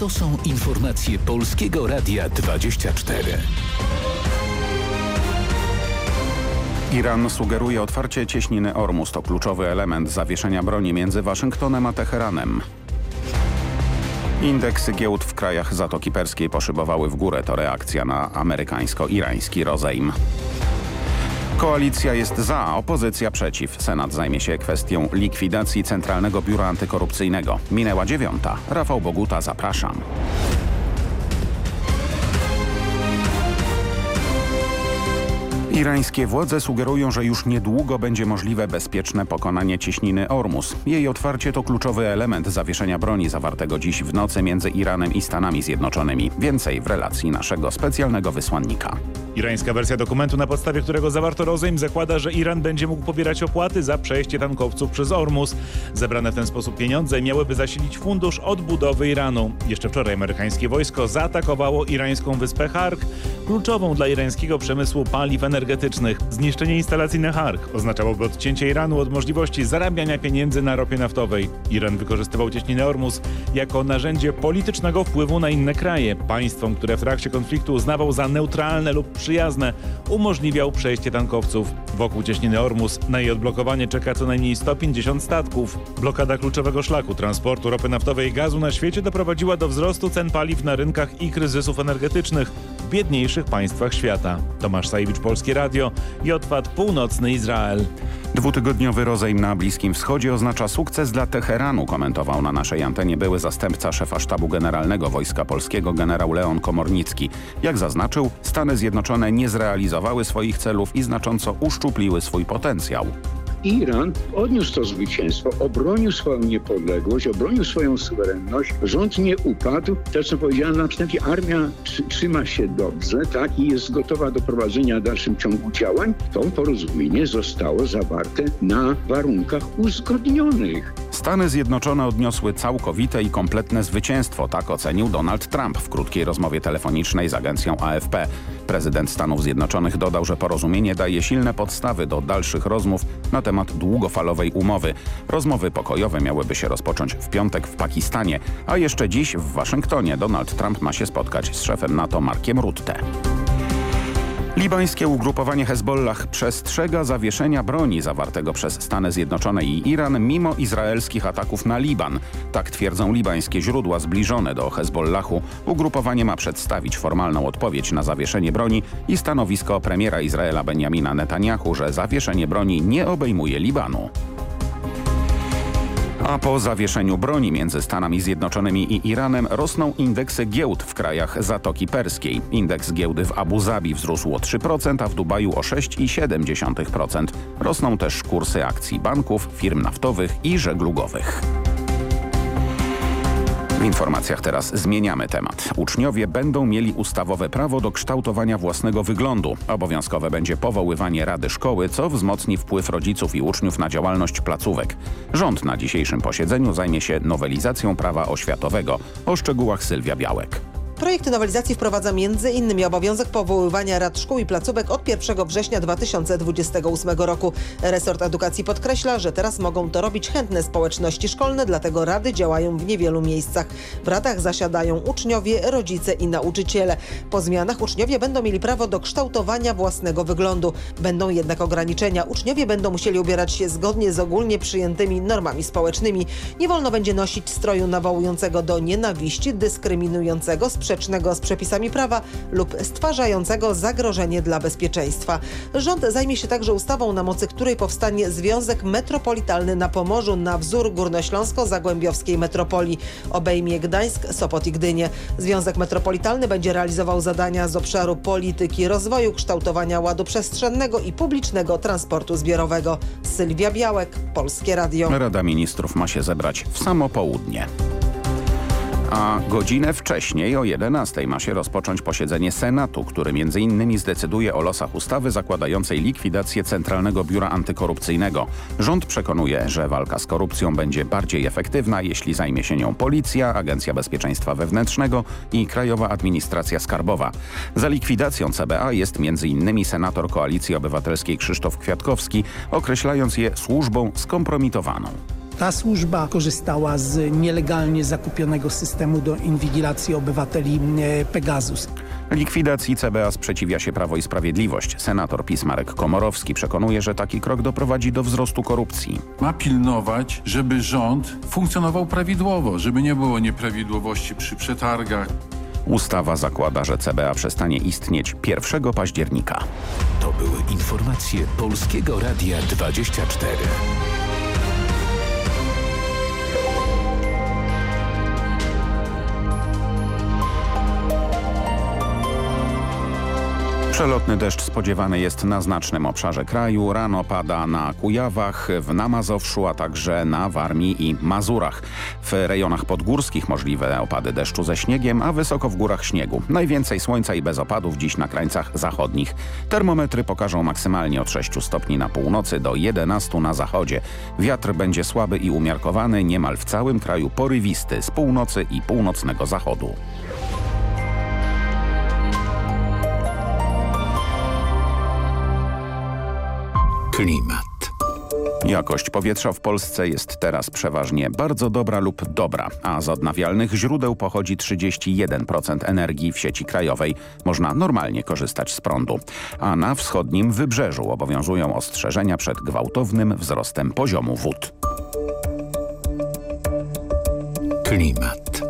To są informacje Polskiego Radia 24. Iran sugeruje otwarcie cieśniny Ormus. To kluczowy element zawieszenia broni między Waszyngtonem a Teheranem. Indeksy giełd w krajach Zatoki Perskiej poszybowały w górę. To reakcja na amerykańsko-irański rozejm. Koalicja jest za, opozycja przeciw. Senat zajmie się kwestią likwidacji Centralnego Biura Antykorupcyjnego. Minęła dziewiąta. Rafał Boguta, zapraszam. Irańskie władze sugerują, że już niedługo będzie możliwe bezpieczne pokonanie cieśniny Ormus. Jej otwarcie to kluczowy element zawieszenia broni zawartego dziś w nocy między Iranem i Stanami Zjednoczonymi. Więcej w relacji naszego specjalnego wysłannika. Irańska wersja dokumentu, na podstawie którego zawarto rozejm, zakłada, że Iran będzie mógł pobierać opłaty za przejście tankowców przez Ormus. Zebrane w ten sposób pieniądze miałyby zasilić fundusz odbudowy Iranu. Jeszcze wczoraj amerykańskie wojsko zaatakowało irańską wyspę Hark, kluczową dla irańskiego przemysłu paliw energetycznych. Zniszczenie instalacji na Hark oznaczałoby odcięcie Iranu od możliwości zarabiania pieniędzy na ropie naftowej. Iran wykorzystywał cieśninę Ormus jako narzędzie politycznego wpływu na inne kraje. Państwom, które w trakcie konfliktu uznawał za neutralne lub przyjazne, umożliwiał przejście tankowców. Wokół cieśniny Ormus na jej odblokowanie czeka co najmniej 150 statków. Blokada kluczowego szlaku transportu ropy naftowej i gazu na świecie doprowadziła do wzrostu cen paliw na rynkach i kryzysów energetycznych w biedniejszych państwach świata. Tomasz Sajewicz, Polskie Radio i Otwad Północny Izrael. Dwutygodniowy rozejm na Bliskim Wschodzie oznacza sukces dla Teheranu, komentował na naszej antenie były zastępca szefa sztabu generalnego Wojska Polskiego generał Leon Komornicki. Jak zaznaczył, Stany Zjednoczone nie zrealizowały swoich celów i znacząco uszczupliły swój potencjał. Iran odniósł to zwycięstwo, obronił swoją niepodległość, obronił swoją suwerenność, rząd nie upadł. To, co powiedziałem na wstępie, armia trzyma się dobrze, tak, i jest gotowa do prowadzenia w dalszym ciągu działań. To porozumienie zostało zawarte na warunkach uzgodnionych. Stany Zjednoczone odniosły całkowite i kompletne zwycięstwo, tak ocenił Donald Trump w krótkiej rozmowie telefonicznej z agencją AFP. Prezydent Stanów Zjednoczonych dodał, że porozumienie daje silne podstawy do dalszych rozmów na temat długofalowej umowy. Rozmowy pokojowe miałyby się rozpocząć w piątek w Pakistanie, a jeszcze dziś w Waszyngtonie Donald Trump ma się spotkać z szefem NATO Markiem Rutte. Libańskie ugrupowanie Hezbollah przestrzega zawieszenia broni zawartego przez Stany Zjednoczone i Iran mimo izraelskich ataków na Liban. Tak twierdzą libańskie źródła zbliżone do Hezbollahu. Ugrupowanie ma przedstawić formalną odpowiedź na zawieszenie broni i stanowisko premiera Izraela Benjamina Netanyahu, że zawieszenie broni nie obejmuje Libanu. A po zawieszeniu broni między Stanami Zjednoczonymi i Iranem rosną indeksy giełd w krajach Zatoki Perskiej. Indeks giełdy w Abu Zabi wzrósł o 3%, a w Dubaju o 6,7%. Rosną też kursy akcji banków, firm naftowych i żeglugowych. W informacjach teraz zmieniamy temat. Uczniowie będą mieli ustawowe prawo do kształtowania własnego wyglądu. Obowiązkowe będzie powoływanie Rady Szkoły, co wzmocni wpływ rodziców i uczniów na działalność placówek. Rząd na dzisiejszym posiedzeniu zajmie się nowelizacją prawa oświatowego. O szczegółach Sylwia Białek. Projekt nowelizacji wprowadza m.in. obowiązek powoływania rad szkół i placówek od 1 września 2028 roku. Resort Edukacji podkreśla, że teraz mogą to robić chętne społeczności szkolne, dlatego rady działają w niewielu miejscach. W radach zasiadają uczniowie, rodzice i nauczyciele. Po zmianach uczniowie będą mieli prawo do kształtowania własnego wyglądu. Będą jednak ograniczenia. Uczniowie będą musieli ubierać się zgodnie z ogólnie przyjętymi normami społecznymi. Nie wolno będzie nosić stroju nawołującego do nienawiści, dyskryminującego, sprzecznego z przepisami prawa lub stwarzającego zagrożenie dla bezpieczeństwa. Rząd zajmie się także ustawą, na mocy której powstanie Związek Metropolitalny na Pomorzu na wzór Górnośląsko-Zagłębiowskiej Metropolii. Obejmie Gdańsk, Sopot i Gdynię. Związek Metropolitalny będzie realizował zadania z obszaru polityki rozwoju, kształtowania ładu przestrzennego i publicznego transportu zbiorowego. Sylwia Białek, Polskie Radio. Rada Ministrów ma się zebrać w samo południe. A godzinę wcześniej o 11 ma się rozpocząć posiedzenie Senatu, który m.in. zdecyduje o losach ustawy zakładającej likwidację Centralnego Biura Antykorupcyjnego. Rząd przekonuje, że walka z korupcją będzie bardziej efektywna, jeśli zajmie się nią Policja, Agencja Bezpieczeństwa Wewnętrznego i Krajowa Administracja Skarbowa. Za likwidacją CBA jest m.in. senator Koalicji Obywatelskiej Krzysztof Kwiatkowski, określając je służbą skompromitowaną. Ta służba korzystała z nielegalnie zakupionego systemu do inwigilacji obywateli e, Pegasus. Likwidacji CBA sprzeciwia się Prawo i Sprawiedliwość. Senator PiS Marek Komorowski przekonuje, że taki krok doprowadzi do wzrostu korupcji. Ma pilnować, żeby rząd funkcjonował prawidłowo, żeby nie było nieprawidłowości przy przetargach. Ustawa zakłada, że CBA przestanie istnieć 1 października. To były informacje Polskiego Radia 24. Przelotny deszcz spodziewany jest na znacznym obszarze kraju. Rano pada na Kujawach, w Namazowszu, a także na Warmii i Mazurach. W rejonach podgórskich możliwe opady deszczu ze śniegiem, a wysoko w górach śniegu. Najwięcej słońca i bez opadów dziś na krańcach zachodnich. Termometry pokażą maksymalnie od 6 stopni na północy do 11 na zachodzie. Wiatr będzie słaby i umiarkowany, niemal w całym kraju porywisty z północy i północnego zachodu. Klimat. Jakość powietrza w Polsce jest teraz przeważnie bardzo dobra lub dobra, a z odnawialnych źródeł pochodzi 31% energii w sieci krajowej. Można normalnie korzystać z prądu. A na wschodnim wybrzeżu obowiązują ostrzeżenia przed gwałtownym wzrostem poziomu wód. Klimat.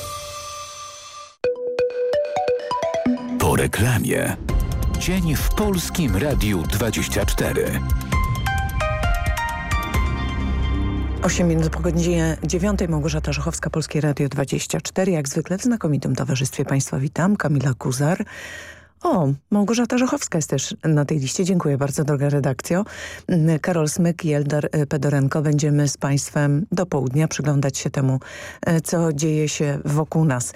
Reklamie. Dzień w Polskim Radiu 24. 8 minut po godzinie 9. Małgorzata Żochowska, Polskie Radio 24. Jak zwykle w znakomitym towarzystwie Państwa witam. Kamila Kuzar. O, Małgorzata Żochowska jest też na tej liście. Dziękuję bardzo, droga redakcjo. Karol Smyk i Eldar Pedorenko. Będziemy z Państwem do południa przyglądać się temu, co dzieje się wokół nas.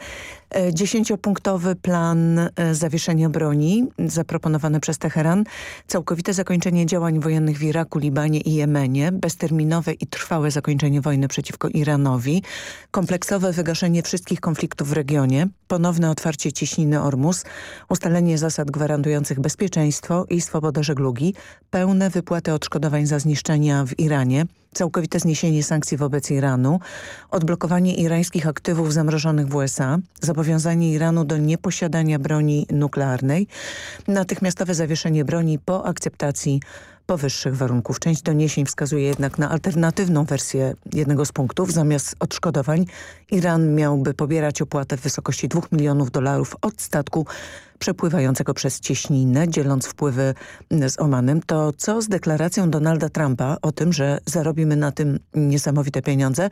Dziesięciopunktowy plan zawieszenia broni zaproponowany przez Teheran, całkowite zakończenie działań wojennych w Iraku, Libanie i Jemenie, bezterminowe i trwałe zakończenie wojny przeciwko Iranowi, kompleksowe wygaszenie wszystkich konfliktów w regionie, ponowne otwarcie cieśniny Ormus, ustalenie zasad gwarantujących bezpieczeństwo i swobodę żeglugi, pełne wypłaty odszkodowań za zniszczenia w Iranie, całkowite zniesienie sankcji wobec Iranu, odblokowanie irańskich aktywów zamrożonych w USA, zobowiązanie Iranu do nieposiadania broni nuklearnej, natychmiastowe zawieszenie broni po akceptacji powyższych warunków. Część doniesień wskazuje jednak na alternatywną wersję jednego z punktów. Zamiast odszkodowań Iran miałby pobierać opłatę w wysokości 2 milionów dolarów od statku przepływającego przez cieśninę, dzieląc wpływy z Omanem. To co z deklaracją Donalda Trumpa o tym, że zarobimy na tym niesamowite pieniądze?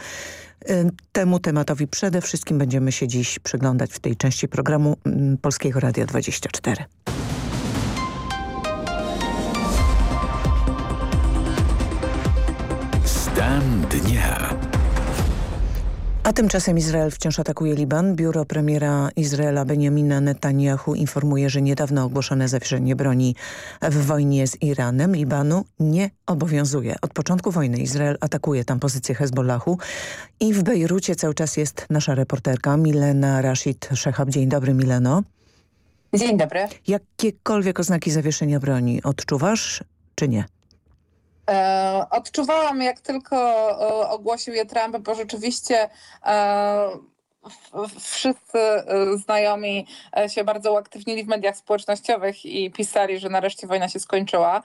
Temu tematowi przede wszystkim będziemy się dziś przyglądać w tej części programu Polskiego Radia 24. A tymczasem Izrael wciąż atakuje Liban. Biuro premiera Izraela Benjamina Netanyahu informuje, że niedawno ogłoszone zawieszenie broni w wojnie z Iranem Libanu nie obowiązuje. Od początku wojny Izrael atakuje tam pozycję Hezbollahu i w Bejrucie cały czas jest nasza reporterka Milena Rashid Szechab. Dzień dobry Mileno. Dzień dobry. Jakiekolwiek oznaki zawieszenia broni odczuwasz czy nie? E, odczuwałam, jak tylko e, ogłosił je Trump, bo rzeczywiście e, wszyscy znajomi się bardzo uaktywnili w mediach społecznościowych i pisali, że nareszcie wojna się skończyła,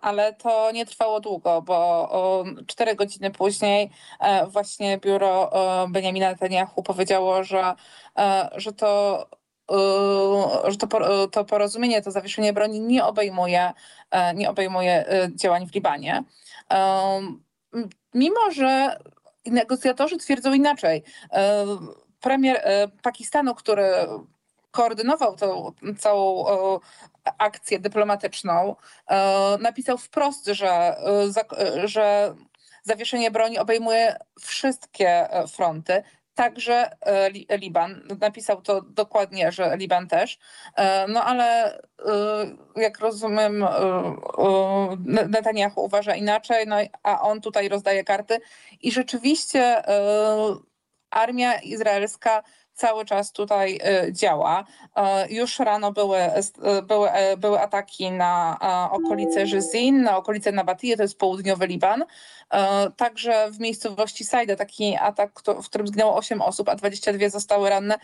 ale to nie trwało długo, bo cztery godziny później właśnie biuro Benjamina Netanyahu powiedziało, że, że to że to, porozumienie, to zawieszenie broni nie obejmuje, nie obejmuje działań w Libanie. Mimo, że negocjatorzy twierdzą inaczej. Premier Pakistanu, który koordynował tą całą akcję dyplomatyczną, napisał wprost, że, że zawieszenie broni obejmuje wszystkie fronty, także e, Liban. Napisał to dokładnie, że Liban też. E, no ale e, jak rozumiem, Netanyahu uważa inaczej, no, a on tutaj rozdaje karty. I rzeczywiście armia izraelska cały czas tutaj działa. Już rano były, były, były ataki na okolice Żyzin, na okolice Nabatije, to jest południowy Liban. E, także w miejscowości Sajda taki atak, w którym zginęło 8 osób, a 22 zostały ranne,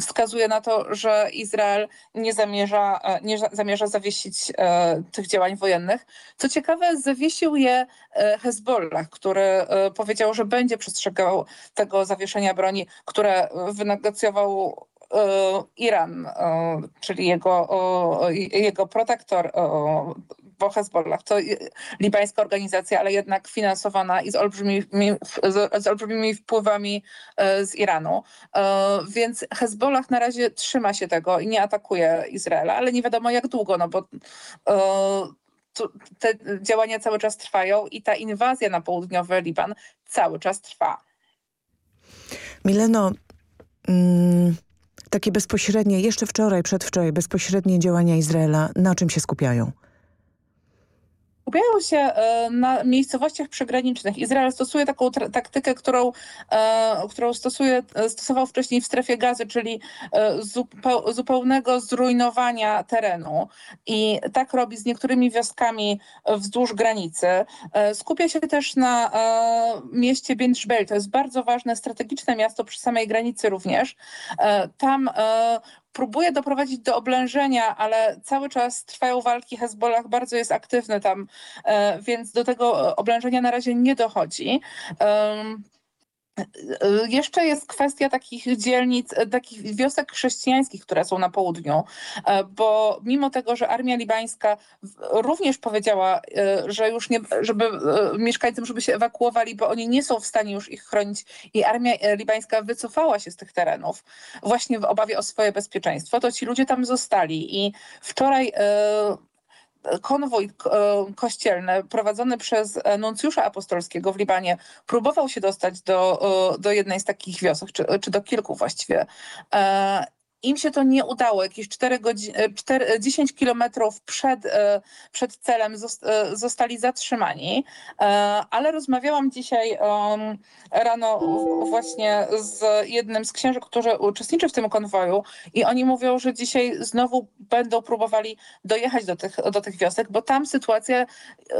wskazuje na to, że Izrael nie zamierza, e, nie zamierza zawiesić e, tych działań wojennych. Co ciekawe, zawiesił je Hezbollah, który powiedział, że będzie przestrzegał tego zawieszenia broni, które wynegocjował Iran, czyli jego, jego protektor bo Hezbollah to libańska organizacja, ale jednak finansowana i z olbrzymimi, z, olbrzymimi wpływami e, z Iranu. E, więc Hezbollah na razie trzyma się tego i nie atakuje Izraela, ale nie wiadomo jak długo, no bo e, te działania cały czas trwają i ta inwazja na południowy Liban cały czas trwa. Mileno, mm, takie bezpośrednie, jeszcze wczoraj, przedwczoraj, bezpośrednie działania Izraela, na czym się skupiają? Skupiają się e, na miejscowościach przygranicznych. Izrael stosuje taką taktykę, którą, e, którą stosuje, e, stosował wcześniej w strefie gazy, czyli zupełnego zrujnowania terenu. I tak robi z niektórymi wioskami wzdłuż granicy. Skupia się też na mieście Bindżbel. To jest bardzo ważne, strategiczne miasto przy samej granicy również. Tam próbuje doprowadzić do oblężenia, ale cały czas trwają walki. Hezbollah bardzo jest aktywny tam, e, więc do tego oblężenia na razie nie dochodzi. Jeszcze jest kwestia takich dzielnic, takich wiosek chrześcijańskich, które są na południu, e, bo mimo tego, że armia libańska również powiedziała, e, że już nie, żeby e, mieszkańcom, żeby się ewakuowali, bo oni nie są w stanie już ich chronić i armia libańska wycofała się z tych terenów właśnie w obawie o swoje bezpieczeństwo, to ci ludzie tam zostali. I wczoraj konwój e, kościelny prowadzony przez nuncjusza apostolskiego w Libanie próbował się dostać do, e, do jednej z takich wiosek, czy, czy do kilku właściwie. E, im się to nie udało, jakieś 4 godziny, 4, 10 kilometrów przed, e, przed celem e, zostali zatrzymani, e, ale rozmawiałam dzisiaj rano właśnie z jednym z księży, który uczestniczy w tym konwoju i oni mówią, że dzisiaj znowu będą próbowali dojechać do tych, do tych wiosek, bo tam sytuacja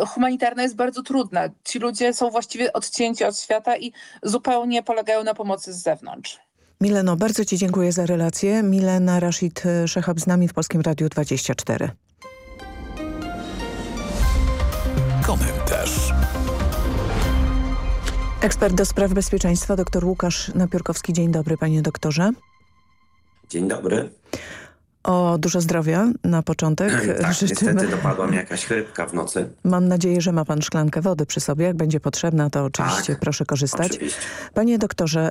humanitarna jest bardzo trudna. Ci ludzie są właściwie odcięci od świata i zupełnie polegają na pomocy z zewnątrz. Mileno, bardzo Ci dziękuję za relację. Milena Rashid Szechab z nami w Polskim Radiu 24. Komentarz. Ekspert do spraw bezpieczeństwa, dr Łukasz Napiórkowski. Dzień dobry, panie doktorze. Dzień dobry. O dużo zdrowia na początek. tak, Życzymy. niestety dopadła mi jakaś chrypka w nocy. Mam nadzieję, że ma pan szklankę wody przy sobie. Jak będzie potrzebna, to oczywiście tak, proszę korzystać. Oczywiście. Panie doktorze,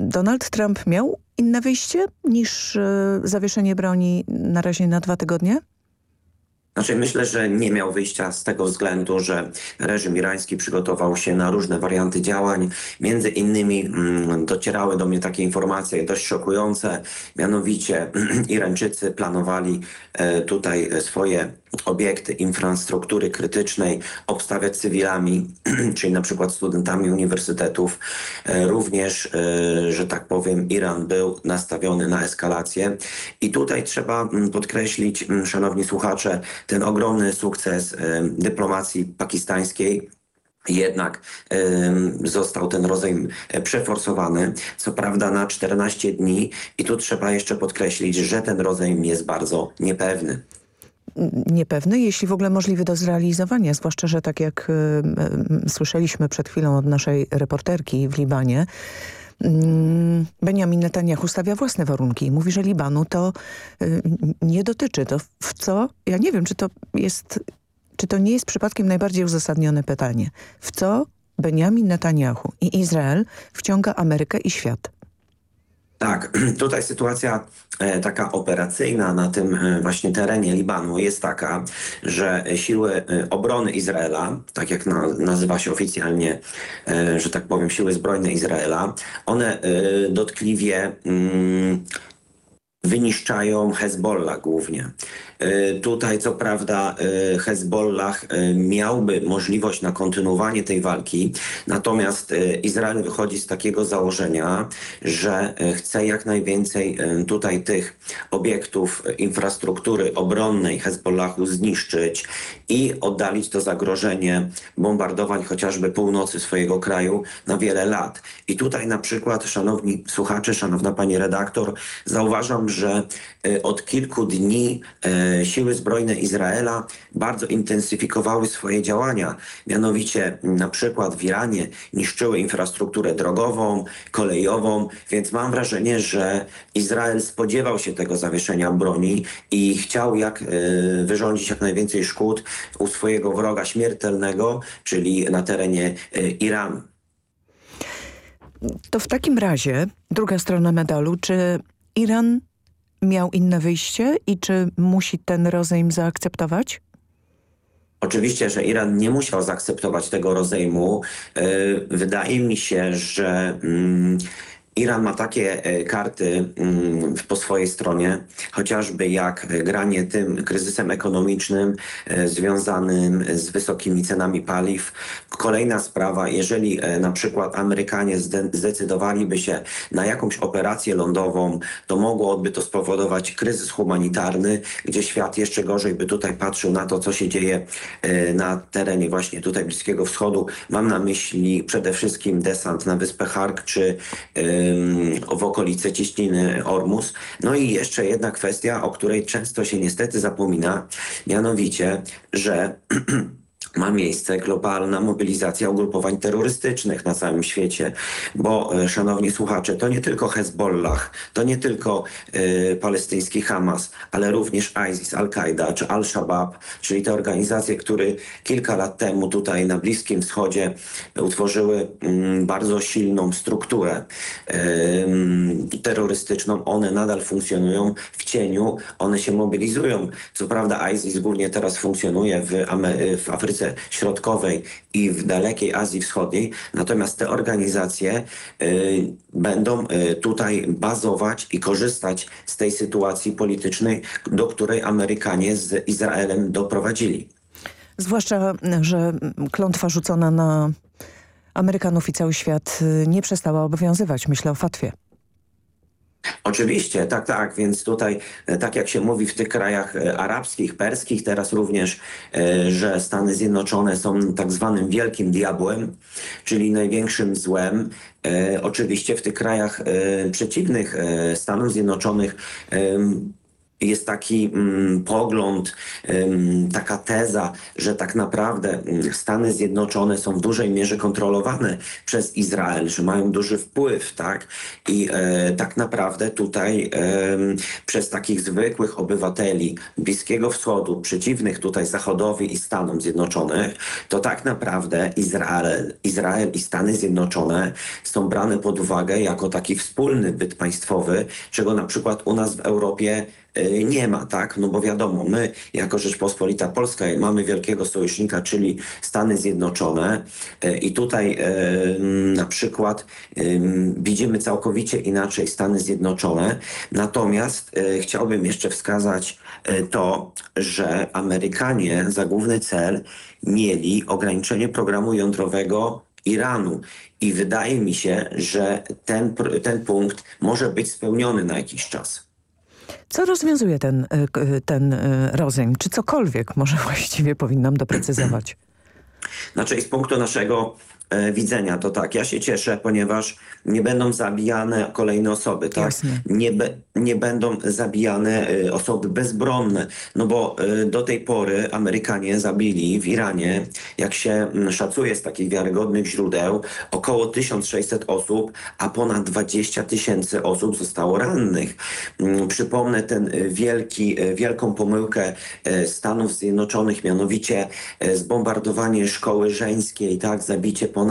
Donald Trump miał inne wyjście niż e, zawieszenie broni na razie na dwa tygodnie? Znaczy myślę, że nie miał wyjścia z tego względu, że reżim irański przygotował się na różne warianty działań. Między innymi mm, docierały do mnie takie informacje dość szokujące. Mianowicie Irańczycy planowali e, tutaj swoje obiekty infrastruktury krytycznej obstawiać cywilami, czyli na przykład studentami uniwersytetów. E, również, e, że tak powiem, Iran był nastawiony na eskalację. I tutaj trzeba mm, podkreślić, mm, szanowni słuchacze, ten ogromny sukces e, dyplomacji pakistańskiej, jednak y, został ten rozejm przeforsowany, co prawda na 14 dni i tu trzeba jeszcze podkreślić, że ten rozejm jest bardzo niepewny niepewny, jeśli w ogóle możliwy do zrealizowania, zwłaszcza, że tak jak y, y, słyszeliśmy przed chwilą od naszej reporterki w Libanie, y, Benjamin Netanyahu stawia własne warunki i mówi, że Libanu to y, nie dotyczy. To w co? Ja nie wiem, czy to jest, czy to nie jest przypadkiem najbardziej uzasadnione pytanie. W co Benjamin Netanyahu i Izrael wciąga Amerykę i świat? Tak, tutaj sytuacja e, taka operacyjna na tym e, właśnie terenie Libanu jest taka, że siły e, obrony Izraela, tak jak nazywa się oficjalnie, że tak powiem, siły zbrojne Izraela, one dotkliwie mm, wyniszczają Hezbollah głównie. E, tutaj co prawda e, Hezbollah e, miałby możliwość na kontynuowanie tej walki, natomiast Izrael wychodzi z takiego założenia, że chce jak najwięcej tutaj tych obiektów infrastruktury obronnej Hezbollahu zniszczyć i oddalić to zagrożenie bombardowań chociażby północy swojego kraju na wiele lat. I tutaj na przykład, szanowni słuchacze, szanowna pani redaktor, zauważam, że od kilku dni siły zbrojne Izraela bardzo intensyfikowały swoje działania. Mianowicie na przykład w Iranie niszczyły infrastrukturę drogową, kolejową, więc mam wrażenie, że Izrael spodziewał się tego zawieszenia broni i chciał jak y, wyrządzić jak najwięcej szkód u swojego wroga śmiertelnego, czyli na terenie y, Iranu. To w takim razie druga strona medalu, czy Iran miał inne wyjście i czy musi ten rozejm zaakceptować? Oczywiście, że Iran nie musiał zaakceptować tego rozejmu. E, wydaje mi się, że mm, Iran ma takie e, karty mm, po swojej stronie, chociażby jak granie tym kryzysem ekonomicznym e, związanym z wysokimi cenami paliw. Kolejna sprawa, jeżeli e, na przykład Amerykanie zdecydowaliby się na jakąś operację lądową, to mogłoby to spowodować kryzys humanitarny, gdzie świat jeszcze gorzej by tutaj patrzył na to, co się dzieje na terenie właśnie tutaj Bliskiego Wschodu. Mam na myśli przede wszystkim desant na wyspę Hark czy w okolice cieśniny Ormus. No i jeszcze jedna kwestia, o której często się niestety zapomina, mianowicie, że ma miejsce globalna mobilizacja ugrupowań terrorystycznych na całym świecie, bo e, szanowni słuchacze, to nie tylko Hezbollah, to nie tylko y, palestyński Hamas, ale również ISIS, Al-Kaida czy Al-Shabaab, czyli te organizacje, które kilka lat temu tutaj na Bliskim Wschodzie utworzyły y, bardzo silną strukturę y, terrorystyczną. One nadal funkcjonują w cieniu, one się mobilizują. Co prawda ISIS głównie teraz funkcjonuje w, Amery w Afryce Afryce Środkowej i w dalekiej Azji Wschodniej. Natomiast te organizacje y, będą y, tutaj bazować i korzystać z tej sytuacji politycznej, do której Amerykanie z Izraelem doprowadzili. Zwłaszcza, że klątwa rzucona na Amerykanów i cały świat y, nie przestała obowiązywać. Myślę o fatwie. Oczywiście, tak, tak, więc tutaj, e, tak jak się mówi w tych krajach e, arabskich, perskich, teraz również, e, że Stany Zjednoczone są tak zwanym wielkim diabłem, czyli największym złem. Oczywiście w tych krajach przeciwnych Stanów Zjednoczonych jest taki mm, pogląd, ym, taka teza, że tak naprawdę mm, Stany Zjednoczone są w dużej mierze kontrolowane przez Izrael, że mają duży wpływ, tak? I e, tak naprawdę tutaj przez takich zwykłych obywateli Bliskiego Wschodu, przeciwnych tutaj Zachodowi i Stanom Zjednoczonych, to tak naprawdę Izrael, Izrael i Stany Zjednoczone są brane pod uwagę jako taki wspólny byt państwowy, czego na przykład u nas w Europie nie ma, tak? No bo wiadomo, my jako Rzeczpospolita Polska mamy wielkiego sojusznika, czyli Stany Zjednoczone y, i tutaj y, na przykład y, widzimy całkowicie inaczej Stany Zjednoczone. Natomiast y, chciałbym jeszcze wskazać y, to, że Amerykanie za główny cel mieli ograniczenie programu jądrowego Iranu. I wydaje mi się, że ten, ten punkt może być spełniony na jakiś czas. Co rozwiązuje ten, k- y, ten y, rozejm? Czy cokolwiek może właściwie powinnam doprecyzować? Znaczy z punktu naszego e, widzenia to tak, ja się cieszę, ponieważ nie będą zabijane kolejne osoby, tak? Nie, be, nie będą zabijane e, osoby bezbronne, no bo e, do tej pory Amerykanie zabili w Iranie, jak się mm, szacuje z takich wiarygodnych źródeł, około 1600 osób, a ponad 20 tysięcy osób zostało rannych. Mm, Przypomnę ten e, wielki, e, wielką pomyłkę e, Stanów Zjednoczonych, mianowicie e, zbombardowanie szkoły żeńskiej, tak, zabicie ponad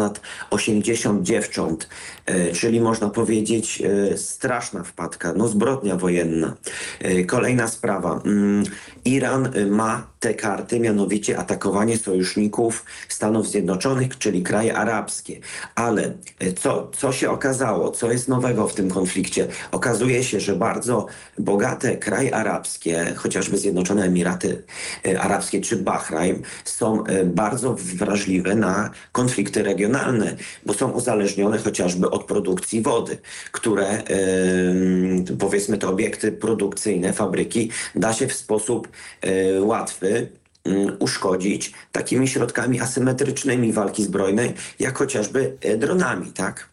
80 dziewcząt, e, czyli można powiedzieć e, straszna wpadka, no zbrodnia wojenna. E, Kolejna sprawa. Iran e, ma te karty, mianowicie atakowanie sojuszników Stanów Zjednoczonych, czyli kraje arabskie. Ale e, co, co się okazało? Co jest nowego w tym konflikcie? Okazuje się, że bardzo bogate kraje arabskie, chociażby Zjednoczone Emiraty e, Arabskie czy Bahrajn, są bardzo wrażliwe na konflikty regionalne, bo są uzależnione chociażby od produkcji wody, które powiedzmy te obiekty produkcyjne, fabryki da się w sposób łatwy mm, uszkodzić takimi środkami asymetrycznymi walki zbrojnej, jak chociażby e, dronami, tak?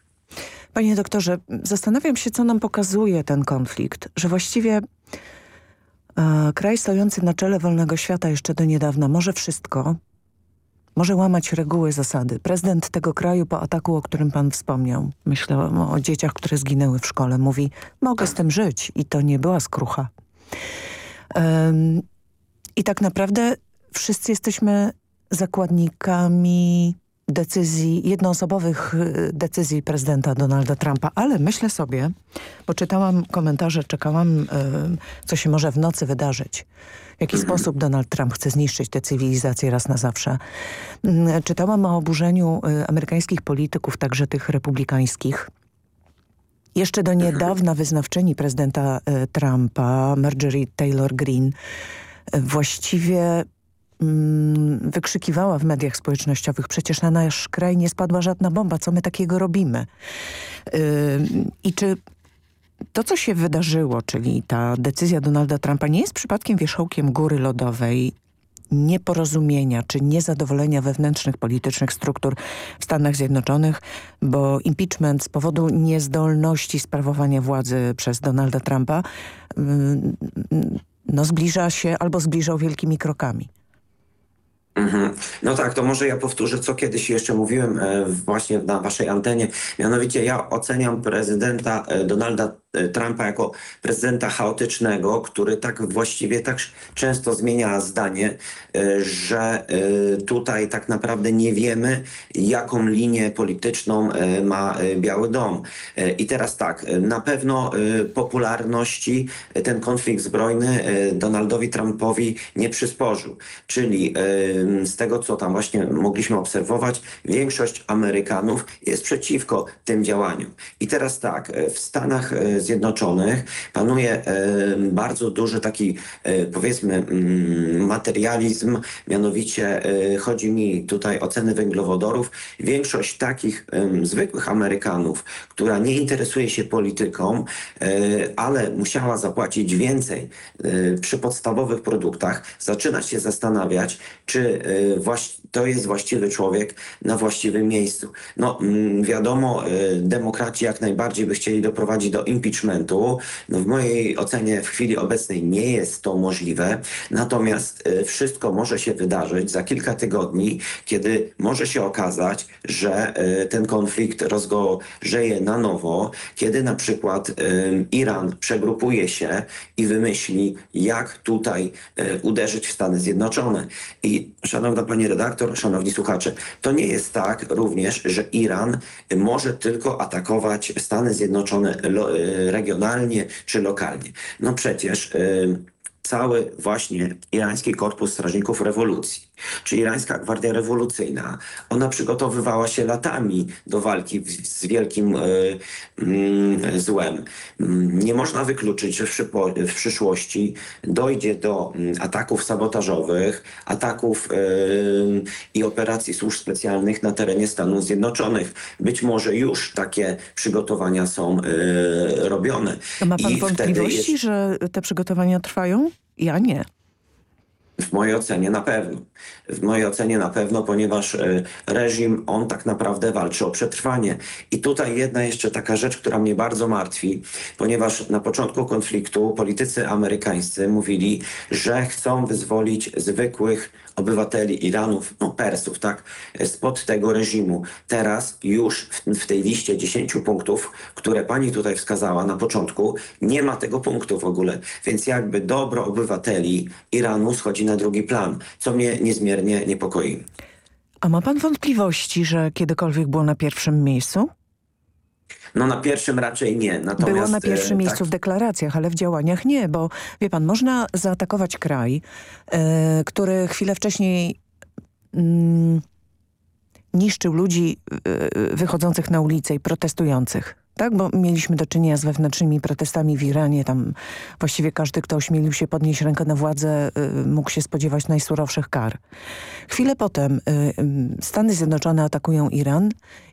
Panie doktorze, zastanawiam się, co nam pokazuje ten konflikt, że właściwie e, kraj stojący na czele wolnego świata jeszcze do niedawna może wszystko, może łamać reguły, zasady. Prezydent tego kraju po ataku, o którym pan wspomniał, myślę o, o dzieciach, które zginęły w szkole, mówi, mogę z tym żyć i to nie była skrucha. I tak naprawdę wszyscy jesteśmy zakładnikami decyzji, jednoosobowych y, decyzji prezydenta Donalda Trumpa, ale myślę sobie, bo czytałam komentarze, czekałam, co się może w nocy wydarzyć. W jaki sposób Donald Trump chce zniszczyć tę cywilizację raz na zawsze. Mm, Czytałam o oburzeniu y, amerykańskich polityków, także tych republikańskich, jeszcze do niedawna wyznawczyni prezydenta e, Trumpa, Marjorie Taylor Greene, e, właściwie mm, wykrzykiwała w mediach społecznościowych, przecież na nasz kraj nie spadła żadna bomba, co my takiego robimy? Ym, I czy to, co się wydarzyło, czyli ta decyzja Donalda Trumpa nie jest przypadkiem wierzchołkiem góry lodowej nieporozumienia czy niezadowolenia wewnętrznych politycznych struktur w Stanach Zjednoczonych, bo impeachment z powodu niezdolności sprawowania władzy przez Donalda Trumpa mm, no, zbliża się albo zbliżał wielkimi krokami. Mhm. No tak, to może ja powtórzę, co kiedyś jeszcze mówiłem e, właśnie na waszej antenie. Mianowicie ja oceniam prezydenta e, Donalda Trumpa jako prezydenta chaotycznego, który tak właściwie tak często zmienia zdanie, e, że e, tutaj tak naprawdę nie wiemy, jaką linię polityczną e, ma e, Biały Dom. E, I teraz tak, e, na pewno e, popularności e, ten konflikt zbrojny e, Donaldowi Trumpowi nie przysporzył. Czyli e, z tego, co tam właśnie mogliśmy obserwować, większość Amerykanów jest przeciwko tym działaniom. I teraz tak, e, w Stanach e, Zjednoczonych panuje e, bardzo duży taki, e, powiedzmy, mm, materializm, mianowicie e, chodzi mi tutaj o ceny węglowodorów. Większość takich zwykłych Amerykanów, która nie interesuje się polityką, ale musiała zapłacić więcej przy podstawowych produktach, zaczyna się zastanawiać, czy to jest właściwy człowiek na właściwym miejscu. No mm, wiadomo, demokraci jak najbardziej by chcieli doprowadzić do impeachmentu. No, w mojej ocenie w chwili obecnej nie jest to możliwe. Natomiast e, wszystko może się wydarzyć za kilka tygodni, kiedy może się okazać, że e, ten konflikt rozgorzeje na nowo, kiedy na przykład Iran przegrupuje się i wymyśli, jak tutaj e, uderzyć w Stany Zjednoczone. I szanowna pani redaktor, szanowni słuchacze, to nie jest tak również, że Iran może tylko atakować Stany Zjednoczone y, regionalnie czy lokalnie. No przecież cały właśnie irański korpus strażników rewolucji, czy irańska gwardia rewolucyjna, ona przygotowywała się latami do walki z wielkim y, y, złem. Mm, Nie można wykluczyć, że w, w przyszłości dojdzie do mm, ataków sabotażowych, ataków y, i operacji służb specjalnych na terenie Stanów Zjednoczonych. Być może już takie przygotowania są y, robione. To ma pan I wątpliwości, jest- że te przygotowania trwają? Ja nie. W mojej ocenie na pewno. W mojej ocenie na pewno, ponieważ e, reżim, on tak naprawdę walczy o przetrwanie. I tutaj jedna jeszcze taka rzecz, która mnie bardzo martwi, ponieważ na początku konfliktu politycy amerykańscy mówili, że chcą wyzwolić zwykłych obywateli Iranów, no Persów, tak, spod tego reżimu. Teraz już w, w tej liście 10 punktów, które pani tutaj wskazała na początku, nie ma tego punktu w ogóle. Więc jakby dobro obywateli Iranu schodzi na drugi plan, co mnie niezmiernie niepokoi. A ma pan wątpliwości, że kiedykolwiek było na pierwszym miejscu? No na pierwszym raczej nie. Natomiast, Było na e, pierwszym miejscu tak, w deklaracjach, ale w działaniach nie, bo wie pan, można zaatakować kraj, e, który chwilę wcześniej mm, niszczył ludzi e, wychodzących na ulicę i protestujących. Tak, bo mieliśmy do czynienia z wewnętrznymi protestami w Iranie. Tam właściwie każdy, kto ośmielił się podnieść rękę na władzę, e, mógł się spodziewać najsurowszych kar. Chwilę potem e, em, Stany Zjednoczone atakują Iran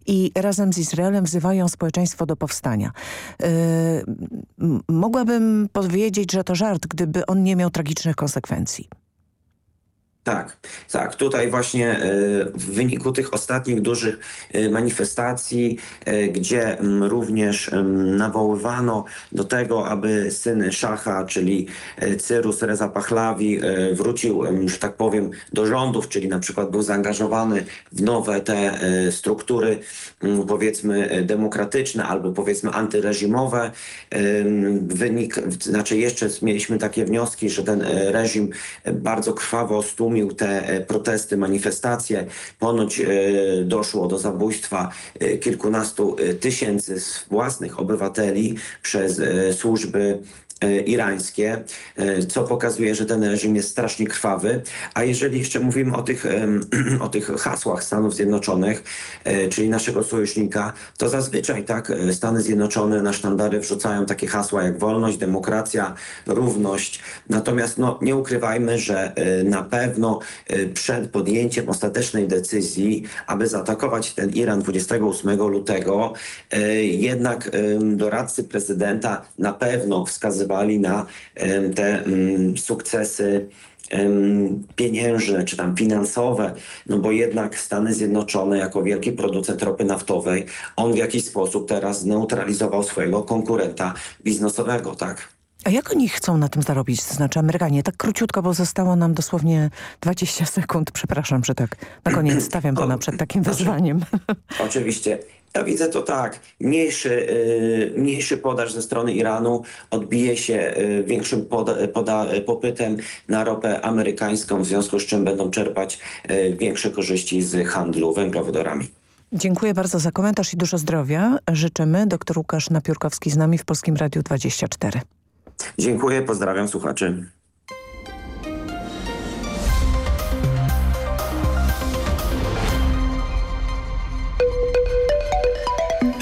i razem z Izraelem wzywają społeczeństwo do powstania. Mogłabym powiedzieć, że to żart, gdyby on nie miał tragicznych konsekwencji. Tak, tak. Tutaj właśnie e, w wyniku tych ostatnich dużych e, manifestacji, e, gdzie również nawoływano do tego, aby syn Szacha, czyli Cyrus Reza Pahlavi e, wrócił, że tak powiem, do rządów, czyli na przykład był zaangażowany w nowe te struktury, powiedzmy demokratyczne albo powiedzmy antyreżimowe. Wynik, znaczy jeszcze mieliśmy takie wnioski, że ten reżim bardzo krwawo stłumił te e, protesty, manifestacje. Ponoć e, doszło do zabójstwa e, kilkunastu tysięcy własnych obywateli przez służby irańskie, e, co pokazuje, że ten reżim jest strasznie krwawy. A jeżeli jeszcze mówimy o tych, o tych hasłach Stanów Zjednoczonych, e, czyli naszego sojusznika, to zazwyczaj tak e, Stany Zjednoczone na sztandary wrzucają takie hasła jak wolność, demokracja, równość. Natomiast no, nie ukrywajmy, że e, na pewno e, przed podjęciem ostatecznej decyzji, aby zaatakować ten Iran 28 lutego, e, jednak doradcy prezydenta na pewno wskazywali na te mm, sukcesy pieniężne czy tam finansowe, no bo jednak Stany Zjednoczone jako wielki producent ropy naftowej, on w jakiś sposób teraz zneutralizował swojego konkurenta biznesowego, tak? A jak oni chcą na tym zarobić? To znaczy Amerykanie, tak króciutko, bo zostało nam dosłownie 20 sekund. Przepraszam, że tak na koniec stawiam pana przed takim wyzwaniem. Oczywiście. Ja widzę to tak. Mniejszy, y, mniejszy podaż ze strony Iranu odbije się y, większym poda, poda, popytem na ropę amerykańską, w związku z czym będą czerpać y, większe korzyści z handlu węglowodorami. Dziękuję bardzo za komentarz i dużo zdrowia. Życzymy. Doktor Łukasz Napiórkowski z nami w Polskim Radiu 24. Dziękuję, pozdrawiam słuchaczy.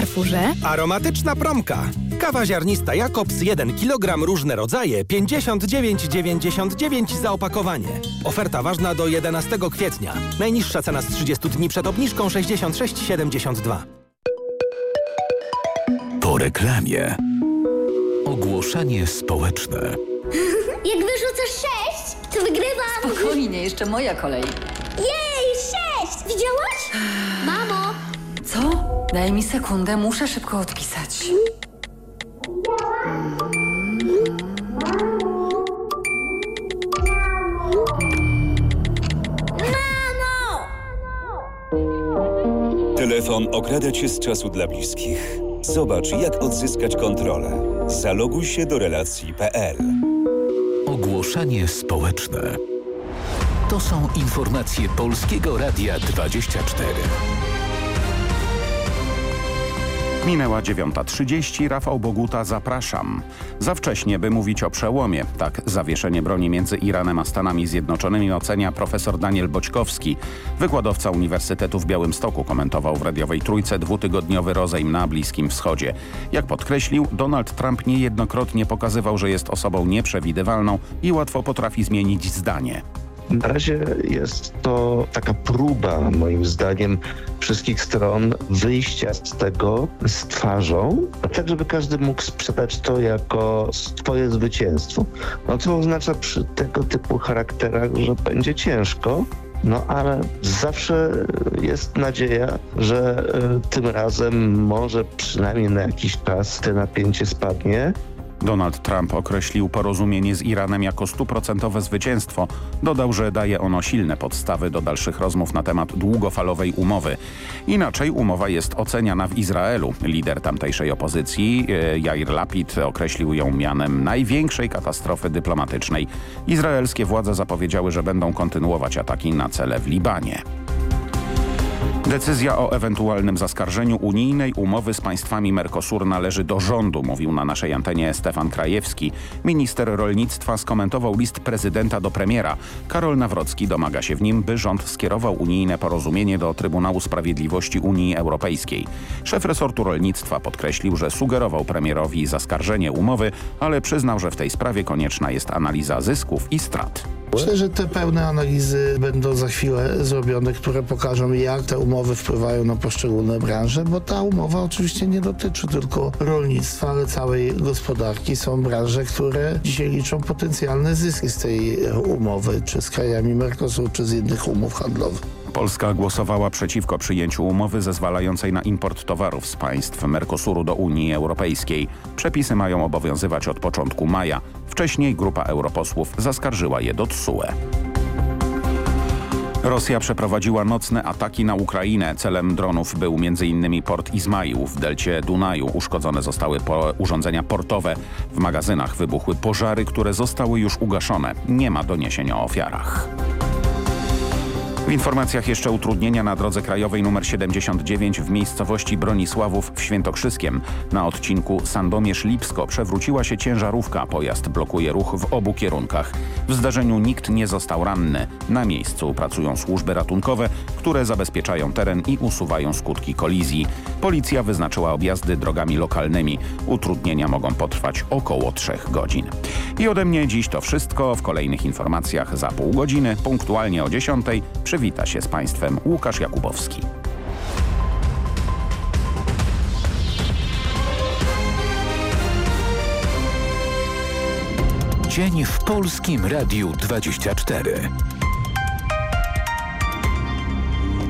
Carrefourze? Aromatyczna promka. Kawa ziarnista Jakobs 1 kg różne rodzaje 59,99 za opakowanie. Oferta ważna do 11 kwietnia. Najniższa cena z 30 dni przed obniżką 66,72. Po reklamie. Ogłoszenie społeczne. Jak wyrzucasz sześć, to wygrywam. Spokojnie, jeszcze moja kolej. Jej, sześć! Widziałaś? Daj mi sekundę, muszę szybko odpisać. Mamo! Telefon okrada cię z czasu dla bliskich. Zobacz, jak odzyskać kontrolę. Zaloguj się do relacji.pl. Ogłoszenie społeczne. To są informacje Polskiego Radia 24. Minęła 9.30, Rafał Boguta, zapraszam. Za wcześnie, by mówić o przełomie. Tak zawieszenie broni między Iranem a Stanami Zjednoczonymi ocenia profesor Daniel Boćkowski. Wykładowca Uniwersytetu w Białymstoku komentował w radiowej trójce dwutygodniowy rozejm na Bliskim Wschodzie. Jak podkreślił, Donald Trump niejednokrotnie pokazywał, że jest osobą nieprzewidywalną i łatwo potrafi zmienić zdanie. Na razie jest to taka próba, moim zdaniem, wszystkich stron wyjścia z tego z twarzą, tak żeby każdy mógł sprzedać to jako swoje zwycięstwo. No co oznacza przy tego typu charakterach, że będzie ciężko, no ale zawsze jest nadzieja, że y, tym razem może przynajmniej na jakiś czas te napięcie spadnie. Donald Trump określił porozumienie z Iranem jako stuprocentowe zwycięstwo. Dodał, że daje ono silne podstawy do dalszych rozmów na temat długofalowej umowy. Inaczej umowa jest oceniana w Izraelu. Lider tamtejszej opozycji, e, Jair Lapid, określił ją mianem największej katastrofy dyplomatycznej. Izraelskie władze zapowiedziały, że będą kontynuować ataki na cele w Libanie. Decyzja o ewentualnym zaskarżeniu unijnej umowy z państwami Mercosur należy do rządu, mówił na naszej antenie Stefan Krajewski. Minister rolnictwa skomentował list prezydenta do premiera. Karol Nawrocki domaga się w nim, by rząd skierował unijne porozumienie do Trybunału Sprawiedliwości Unii Europejskiej. Szef resortu rolnictwa podkreślił, że sugerował premierowi zaskarżenie umowy, ale przyznał, że w tej sprawie konieczna jest analiza zysków i strat. Myślę, że te pełne analizy będą za chwilę zrobione, które pokażą jak te umowy wpływają na poszczególne branże, bo ta umowa oczywiście nie dotyczy tylko rolnictwa, ale całej gospodarki. Są branże, które dzisiaj liczą potencjalne zyski z tej umowy, czy z krajami Mercosur, czy z innych umów handlowych. Polska głosowała przeciwko przyjęciu umowy zezwalającej na import towarów z państw Mercosuru do Unii Europejskiej. Przepisy mają obowiązywać od początku maja. Wcześniej grupa europosłów zaskarżyła je do TSUE. Rosja przeprowadziła nocne ataki na Ukrainę. Celem dronów był m.in. port Izmaił w delcie Dunaju. Uszkodzone zostały po urządzenia portowe. W magazynach wybuchły pożary, które zostały już ugaszone. Nie ma doniesień o ofiarach. W informacjach jeszcze utrudnienia na drodze krajowej nr 79 w miejscowości Bronisławów w Świętokrzyskiem. Na odcinku Sandomierz-Lipsko przewróciła się ciężarówka. Pojazd blokuje ruch w obu kierunkach. W zdarzeniu nikt nie został ranny. Na miejscu pracują służby ratunkowe, które zabezpieczają teren i usuwają skutki kolizji. Policja wyznaczyła objazdy drogami lokalnymi. Utrudnienia mogą potrwać około 3 godzin. I ode mnie dziś to wszystko. W kolejnych informacjach za pół godziny, punktualnie o 10 przywita się z Państwem Łukasz Jakubowski. Dzień w Polskim Radiu 24.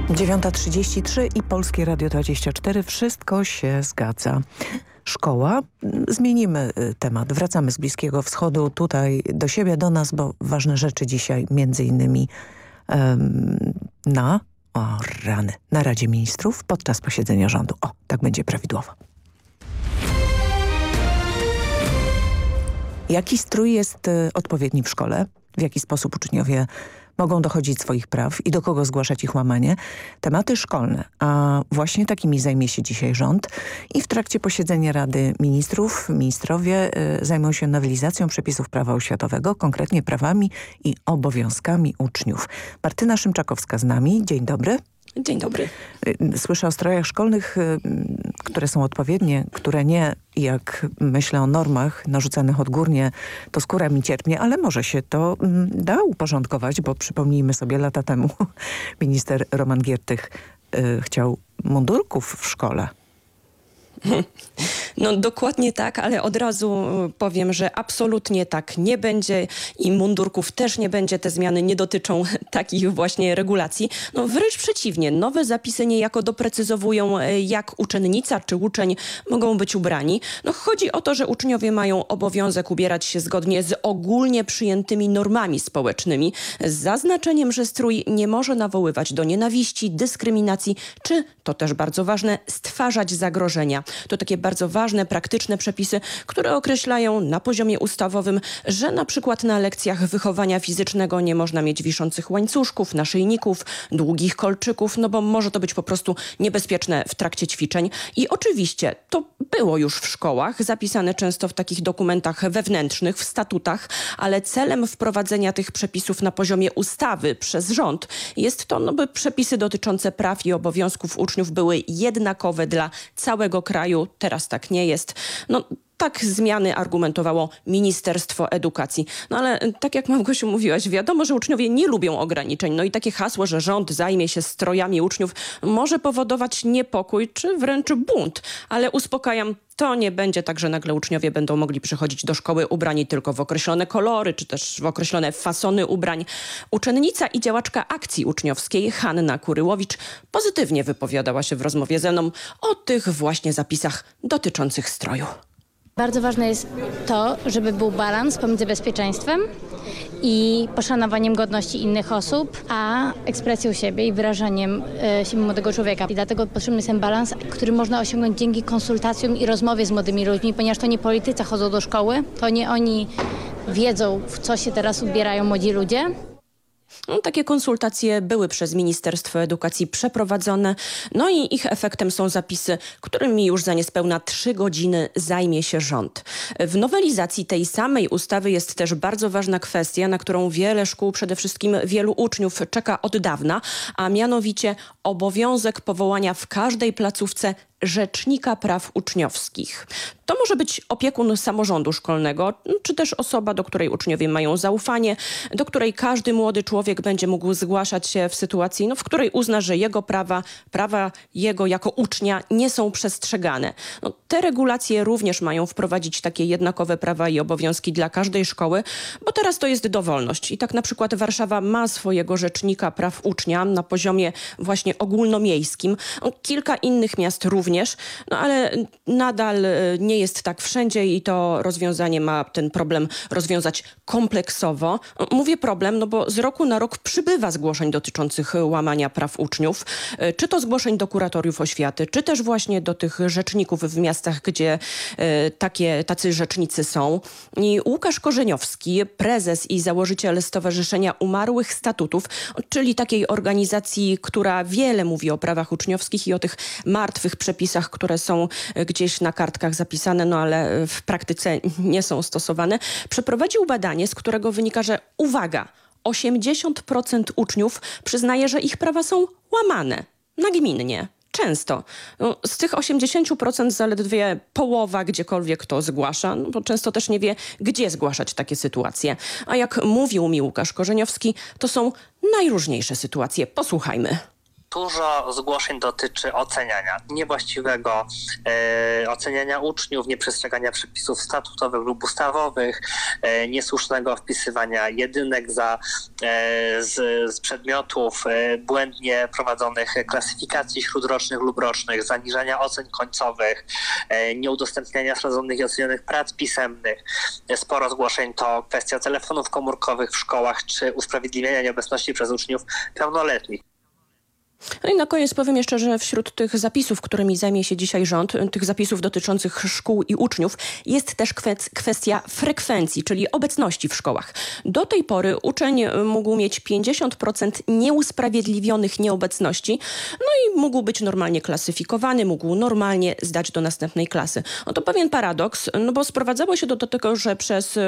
9.33 i Polskie Radio 24. Wszystko się zgadza. Szkoła. Zmienimy y, temat. Wracamy z Bliskiego Wschodu tutaj do siebie, do nas, bo ważne rzeczy dzisiaj między innymi na o rany, na Radzie Ministrów podczas posiedzenia rządu. O, tak będzie prawidłowo. Jaki strój jest y, odpowiedni w szkole? W jaki sposób uczniowie mogą dochodzić swoich praw i do kogo zgłaszać ich łamanie. Tematy szkolne, a właśnie takimi zajmie się dzisiaj rząd i w trakcie posiedzenia Rady Ministrów ministrowie y, zajmą się nowelizacją przepisów prawa oświatowego, konkretnie prawami i obowiązkami uczniów. Martyna Szymczakowska z nami. Dzień dobry. Dzień dobry. Słyszę o strojach szkolnych, które są odpowiednie, które nie. Jak myślę o normach narzucanych odgórnie, to skóra mi cierpnie, ale może się to da uporządkować, bo przypomnijmy sobie lata temu minister Roman Giertych y, chciał mundurków w szkole. No dokładnie tak, ale od razu e, powiem, że absolutnie tak nie będzie i mundurków też nie będzie. Te zmiany nie dotyczą takich właśnie regulacji. No wręcz przeciwnie, nowe zapisy niejako doprecyzowują, e, jak uczennica czy uczeń mogą być ubrani. No chodzi o to, że uczniowie mają obowiązek ubierać się zgodnie z ogólnie przyjętymi normami społecznymi, z zaznaczeniem, że strój nie może nawoływać do nienawiści, dyskryminacji, czy, to też bardzo ważne, stwarzać zagrożenia. To takie bardzo ważne, praktyczne przepisy, które określają na poziomie ustawowym, że na przykład na lekcjach wychowania fizycznego nie można mieć wiszących łańcuszków, naszyjników, długich kolczyków, no bo może to być po prostu niebezpieczne w trakcie ćwiczeń. I oczywiście to było już w szkołach, zapisane często w takich dokumentach wewnętrznych, w statutach, ale celem wprowadzenia tych przepisów na poziomie ustawy przez rząd jest to, no by przepisy dotyczące praw i obowiązków uczniów były jednakowe dla całego kraju. Teraz tak nie jest. No, tak zmiany argumentowało Ministerstwo Edukacji. No ale tak jak Małgosiu mówiłaś, wiadomo, że uczniowie nie lubią ograniczeń. No i takie hasło, że rząd zajmie się strojami uczniów może powodować niepokój czy wręcz bunt. Ale uspokajam, to nie będzie tak, że nagle uczniowie będą mogli przychodzić do szkoły ubrani tylko w określone kolory, czy też w określone fasony ubrań. Uczennica i działaczka akcji uczniowskiej Hanna Kuryłowicz pozytywnie wypowiadała się w rozmowie ze mną o tych właśnie zapisach dotyczących stroju. Bardzo ważne jest to, żeby był balans pomiędzy bezpieczeństwem i poszanowaniem godności innych osób, a ekspresją siebie i wyrażaniem e, siebie młodego człowieka. I dlatego potrzebny jest ten balans, który można osiągnąć dzięki konsultacjom i rozmowie z młodymi ludźmi, ponieważ to nie politycy chodzą do szkoły, to nie oni wiedzą, w co się teraz ubierają młodzi ludzie, no, takie konsultacje były przez Ministerstwo Edukacji przeprowadzone, no i ich efektem są zapisy, którymi już za niespełna trzy godziny zajmie się rząd. W nowelizacji tej samej ustawy jest też bardzo ważna kwestia, na którą wiele szkół, przede wszystkim wielu uczniów czeka od dawna, a mianowicie obowiązek powołania w każdej placówce Rzecznika Praw Uczniowskich. To może być opiekun samorządu szkolnego, czy też osoba, do której uczniowie mają zaufanie, do której każdy młody człowiek będzie mógł zgłaszać się w sytuacji, no, w której uzna, że jego prawa, prawa jego jako ucznia nie są przestrzegane. No, te regulacje również mają wprowadzić takie jednakowe prawa i obowiązki dla każdej szkoły, bo teraz to jest dowolność. I tak na przykład Warszawa ma swojego Rzecznika Praw Ucznia na poziomie właśnie ogólnomiejskim. Kilka innych miast również również, no ale nadal e, nie jest tak wszędzie i to rozwiązanie ma ten problem rozwiązać kompleksowo. Mówię problem, no bo z roku na rok przybywa zgłoszeń dotyczących łamania praw uczniów, e, czy to zgłoszeń do kuratoriów oświaty, czy też właśnie do tych rzeczników w miastach, gdzie e, takie, tacy rzecznicy są. I Łukasz Korzeniowski, prezes i założyciel Stowarzyszenia Umarłych Statutów, czyli takiej organizacji, która wiele mówi o prawach uczniowskich i o tych martwych przepisach przepisach, które są e, gdzieś na kartkach zapisane, no ale e, w praktyce nie są stosowane, przeprowadził badanie, z którego wynika, że uwaga, 80% uczniów przyznaje, że ich prawa są łamane nagminnie. Często. No, z tych 80% zaledwie połowa gdziekolwiek to zgłasza, no bo często też nie wie, gdzie zgłaszać takie sytuacje. A jak mówił mi Łukasz Korzeniowski, to są najróżniejsze sytuacje. Posłuchajmy. Dużo zgłoszeń dotyczy oceniania, niewłaściwego e, oceniania uczniów, nieprzestrzegania przepisów statutowych lub ustawowych, e, niesłusznego wpisywania jedynek za, e, z, z, przedmiotów, e, błędnie prowadzonych klasyfikacji śródrocznych lub rocznych, zaniżania ocen końcowych, e, nieudostępniania sprawdzonych i ocenionych prac pisemnych. Sporo zgłoszeń to kwestia telefonów komórkowych w szkołach czy usprawiedliwienia nieobecności przez uczniów pełnoletnich. No i na koniec powiem jeszcze, że wśród tych zapisów, którymi zajmie się dzisiaj rząd, tych zapisów dotyczących szkół i uczniów, jest też kwestia frekwencji, czyli obecności w szkołach. Do tej pory uczeń mógł mieć 50% nieusprawiedliwionych nieobecności, no i mógł być normalnie klasyfikowany, mógł normalnie zdać do następnej klasy. No to pewien paradoks, no bo sprowadzało się do, do tego, że przez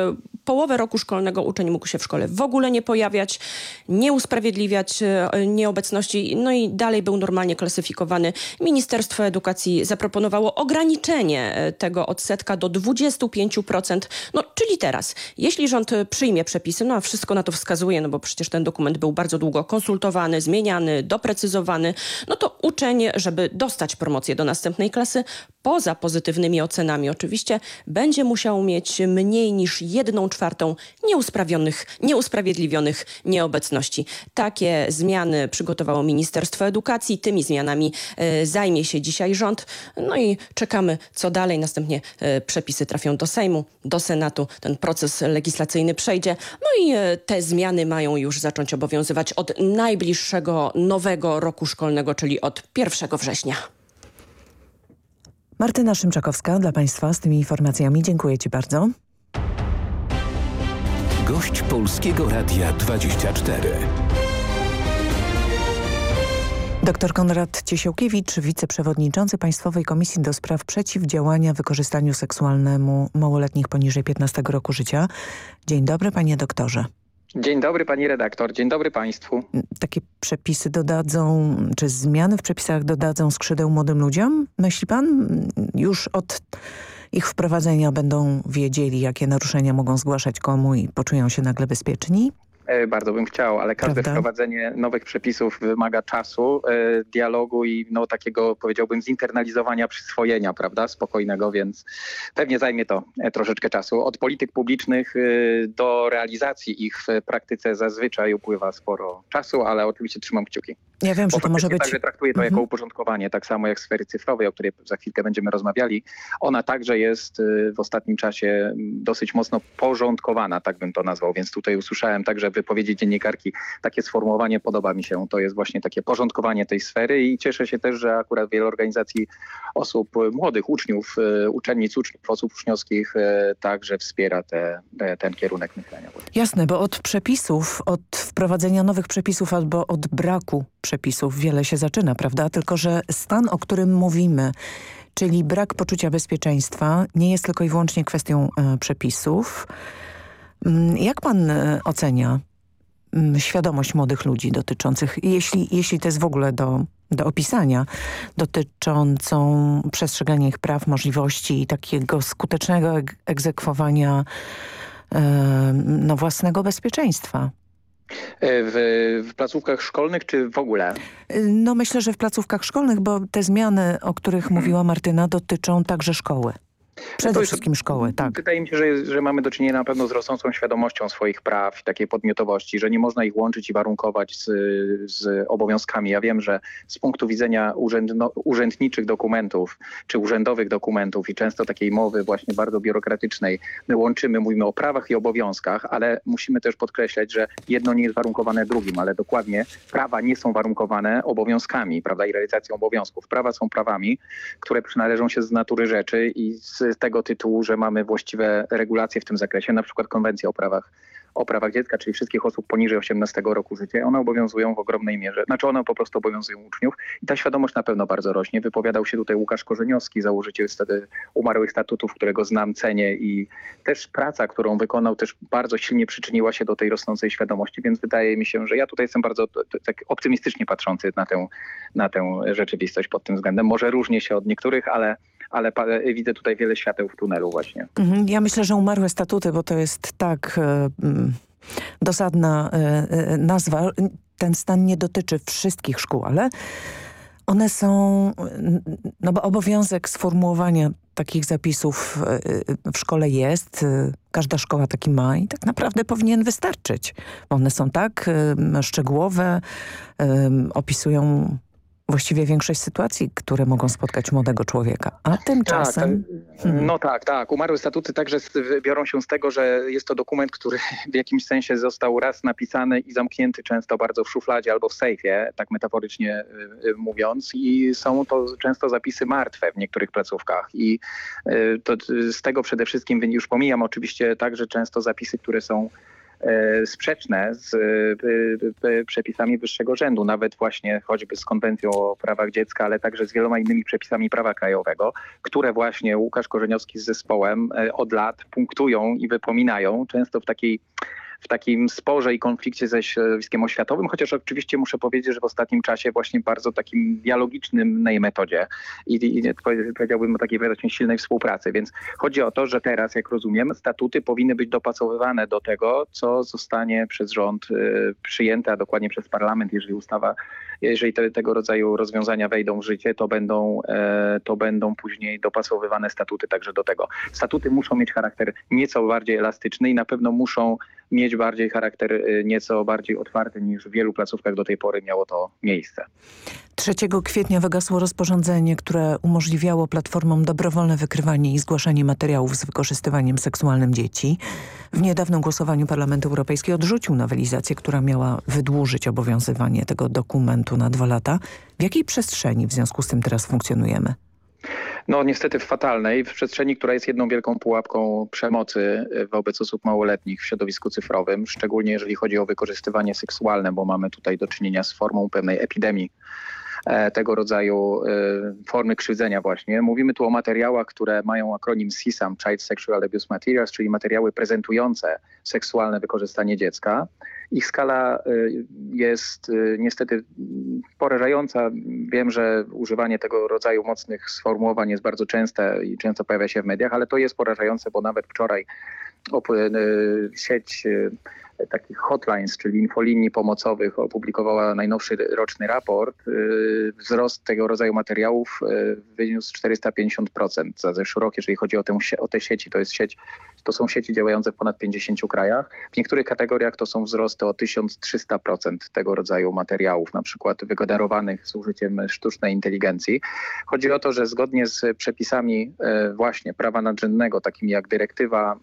połowę roku szkolnego uczeń mógł się w szkole w ogóle nie pojawiać, nie usprawiedliwiać e, nieobecności, no i dalej był normalnie klasyfikowany. Ministerstwo Edukacji zaproponowało ograniczenie e, tego odsetka do 25%. No, czyli teraz, jeśli rząd przyjmie przepisy, no a wszystko na to wskazuje, no bo przecież ten dokument był bardzo długo konsultowany, zmieniany, doprecyzowany, no to Uczeń, żeby dostać promocję do następnej klasy, poza pozytywnymi ocenami oczywiście, będzie musiał mieć mniej niż jedną czwartą nieusprawionych, nieusprawiedliwionych nieobecności. Takie zmiany przygotowało Ministerstwo Edukacji. Tymi zmianami e, zajmie się dzisiaj rząd. No i czekamy, co dalej. Następnie e, przepisy trafią do Sejmu, do Senatu. Ten proces legislacyjny przejdzie. No i e, te zmiany mają już zacząć obowiązywać od najbliższego nowego roku szkolnego, czyli od 1 września. Martyna Szymczakowska dla Państwa z tymi informacjami. Dziękuję Ci bardzo. Gość Polskiego Radia 24. Dr Konrad Ciesiałkiewicz, wiceprzewodniczący Państwowej Komisji do Spraw Przeciwdziałania Wykorzystaniu Seksualnemu Małoletnich poniżej 15 roku życia. Dzień dobry panie doktorze. Dzień dobry pani redaktor, dzień dobry państwu. Takie przepisy dodadzą, czy zmiany w przepisach dodadzą skrzydeł młodym ludziom? Myśli pan? Już od ich wprowadzenia będą wiedzieli, jakie naruszenia mogą zgłaszać komu i poczują się nagle bezpieczni? E, bardzo bym chciał, ale każde Prawda? wprowadzenie nowych przepisów wymaga czasu, e, dialogu i no, takiego powiedziałbym zinternalizowania przyswojenia, prawda, spokojnego, więc pewnie zajmie to e, troszeczkę czasu. Od polityk publicznych do realizacji ich w praktyce zazwyczaj upływa sporo czasu, ale oczywiście trzymam kciuki. Ja wiem, że to może być... Także traktuję to mhm. jako uporządkowanie, tak samo jak sfery cyfrowej, o której za chwilkę będziemy rozmawiali. Ona także jest w ostatnim czasie dosyć mocno porządkowana, tak bym to nazwał, więc tutaj usłyszałem także wypowiedzi dziennikarki, takie sformułowanie podoba mi się. To jest właśnie takie porządkowanie tej sfery i cieszę się też, że akurat wiele organizacji osób młodych, uczniów, e, uczennic, uczniów, osób uczniowskich e, także wspiera te, te, ten kierunek myślenia. Jasne, bo od przepisów, od wprowadzenia nowych przepisów albo od braku przepisów wiele się zaczyna, prawda? Tylko, że stan, o którym mówimy, czyli brak poczucia bezpieczeństwa nie jest tylko i wyłącznie kwestią e, przepisów. Mm, jak pan e, ocenia mm, świadomość młodych ludzi dotyczących, jeśli, jeśli to jest w ogóle do, do opisania, dotyczącą przestrzegania ich praw, możliwości i takiego skutecznego egzekwowania e, no, własnego bezpieczeństwa? E, w, w, placówkach szkolnych czy w ogóle? No myślę, że w placówkach szkolnych, bo te zmiany, o których mówiła Martyna, dotyczą także szkoły. Przede jest, wszystkim szkoły, tak. Wydaje mi się, że, że mamy do czynienia na pewno z rosnącą świadomością swoich praw i takiej podmiotowości, że nie można ich łączyć i warunkować z, z obowiązkami. Ja wiem, że z punktu widzenia urzędno, urzędniczych dokumentów czy urzędowych dokumentów i często takiej mowy właśnie bardzo biurokratycznej, my łączymy, mówimy o prawach i obowiązkach, ale musimy też podkreślać, że jedno nie jest warunkowane drugim, ale dokładnie prawa nie są warunkowane obowiązkami, prawda, i realizacją obowiązków. Prawa są prawami, które przynależą się z natury rzeczy i z z tego tytułu, że mamy właściwe regulacje w tym zakresie, na przykład konwencja o prawach o prawach dziecka, czyli wszystkich osób poniżej 18 roku życia, one obowiązują w ogromnej mierze. Znaczy one po prostu obowiązują uczniów i ta świadomość na pewno bardzo rośnie. Wypowiadał się tutaj Łukasz Korzeniowski, założyciel wtedy umarłych statutów, którego znam, cenię i też praca, którą wykonał, też bardzo silnie przyczyniła się do tej rosnącej świadomości, więc wydaje mi się, że ja tutaj jestem bardzo tak optymistycznie patrzący na tę, na tę rzeczywistość pod tym względem. Może różnie się od niektórych, ale ale widzę tutaj wiele świateł w tunelu właśnie. Mhm. Ja myślę, że umarłe statuty, bo to jest tak e, mm, dosadna e, e, nazwa. Ten stan nie dotyczy wszystkich szkół, ale one są, no bo obowiązek sformułowania takich zapisów w szkole jest, każda szkoła taki ma i tak naprawdę powinien wystarczyć. Bo one są tak szczegółowe, opisują właściwie większość sytuacji, które mogą spotkać młodego człowieka. A tymczasem... Tak, hmm. No tak, tak. Umarłe statuty także biorą się z tego, że jest to dokument, który w jakimś sensie został raz napisany i zamknięty często bardzo w szufladzie albo w sejfie, tak metaforycznie y, y, mówiąc. I są to często zapisy martwe w niektórych placówkach. I y, to z tego przede wszystkim już pomijam oczywiście także często zapisy, które są sprzeczne z e, e, przepisami wyższego rzędu, nawet właśnie choćby z konwencją o prawach dziecka, ale także z wieloma innymi przepisami prawa krajowego, które właśnie Łukasz Korzeniowski z zespołem od lat punktują i wypominają, często w takiej w takim sporze i konflikcie ze środowiskiem oświatowym, chociaż oczywiście muszę powiedzieć, że w ostatnim czasie właśnie bardzo takim dialogicznym metodzie i, i powiedziałbym o takiej właśnie silnej współpracy. Więc chodzi o to, że teraz, jak rozumiem, statuty powinny być dopasowywane do tego, co zostanie przez rząd y, przyjęte, a dokładnie przez parlament, jeżeli ustawa jeżeli te, tego rodzaju rozwiązania wejdą w życie, to będą, e, to będą później dopasowywane statuty także do tego. Statuty muszą mieć charakter nieco bardziej elastyczny i na pewno muszą mieć bardziej charakter e, nieco bardziej otwarty niż w wielu placówkach do tej pory miało to miejsce. 3 kwietnia wygasło rozporządzenie, które umożliwiało platformom dobrowolne wykrywanie i zgłaszanie materiałów z wykorzystywaniem seksualnym dzieci. W niedawnym głosowaniu Parlament Europejski odrzucił nowelizację, która miała wydłużyć obowiązywanie tego dokumentu na dwa lata. W jakiej przestrzeni w związku z tym teraz funkcjonujemy? No niestety w fatalnej, w przestrzeni, która jest jedną wielką pułapką przemocy wobec osób małoletnich w środowisku cyfrowym, szczególnie jeżeli chodzi o wykorzystywanie seksualne, bo mamy tutaj do czynienia z formą pewnej epidemii E, tego rodzaju e, formy krzywdzenia właśnie. Mówimy tu o materiałach, które mają akronim CSAM, Child Sexual Abuse Materials, czyli materiały prezentujące seksualne wykorzystanie dziecka. Ich skala e, jest niestety porażająca. Wiem, że używanie tego rodzaju mocnych sformułowań jest bardzo częste i często pojawia się w mediach, ale to jest porażające, bo nawet wczoraj sieć takich hotlines, czyli infolinii pomocowych opublikowała najnowszy roczny raport. Y, wzrost tego rodzaju materiałów y, wyniósł 450% za zeszły rok, jeżeli chodzi o, tę, o te sieci. To, jest sieć, to są sieci działające w ponad 50 krajach. W niektórych kategoriach to są wzrosty o 1300% tego rodzaju materiałów, na przykład wygenerowanych z użyciem sztucznej inteligencji. Chodzi o to, że zgodnie z przepisami y, właśnie prawa nadrzędnego, takimi jak dyrektywa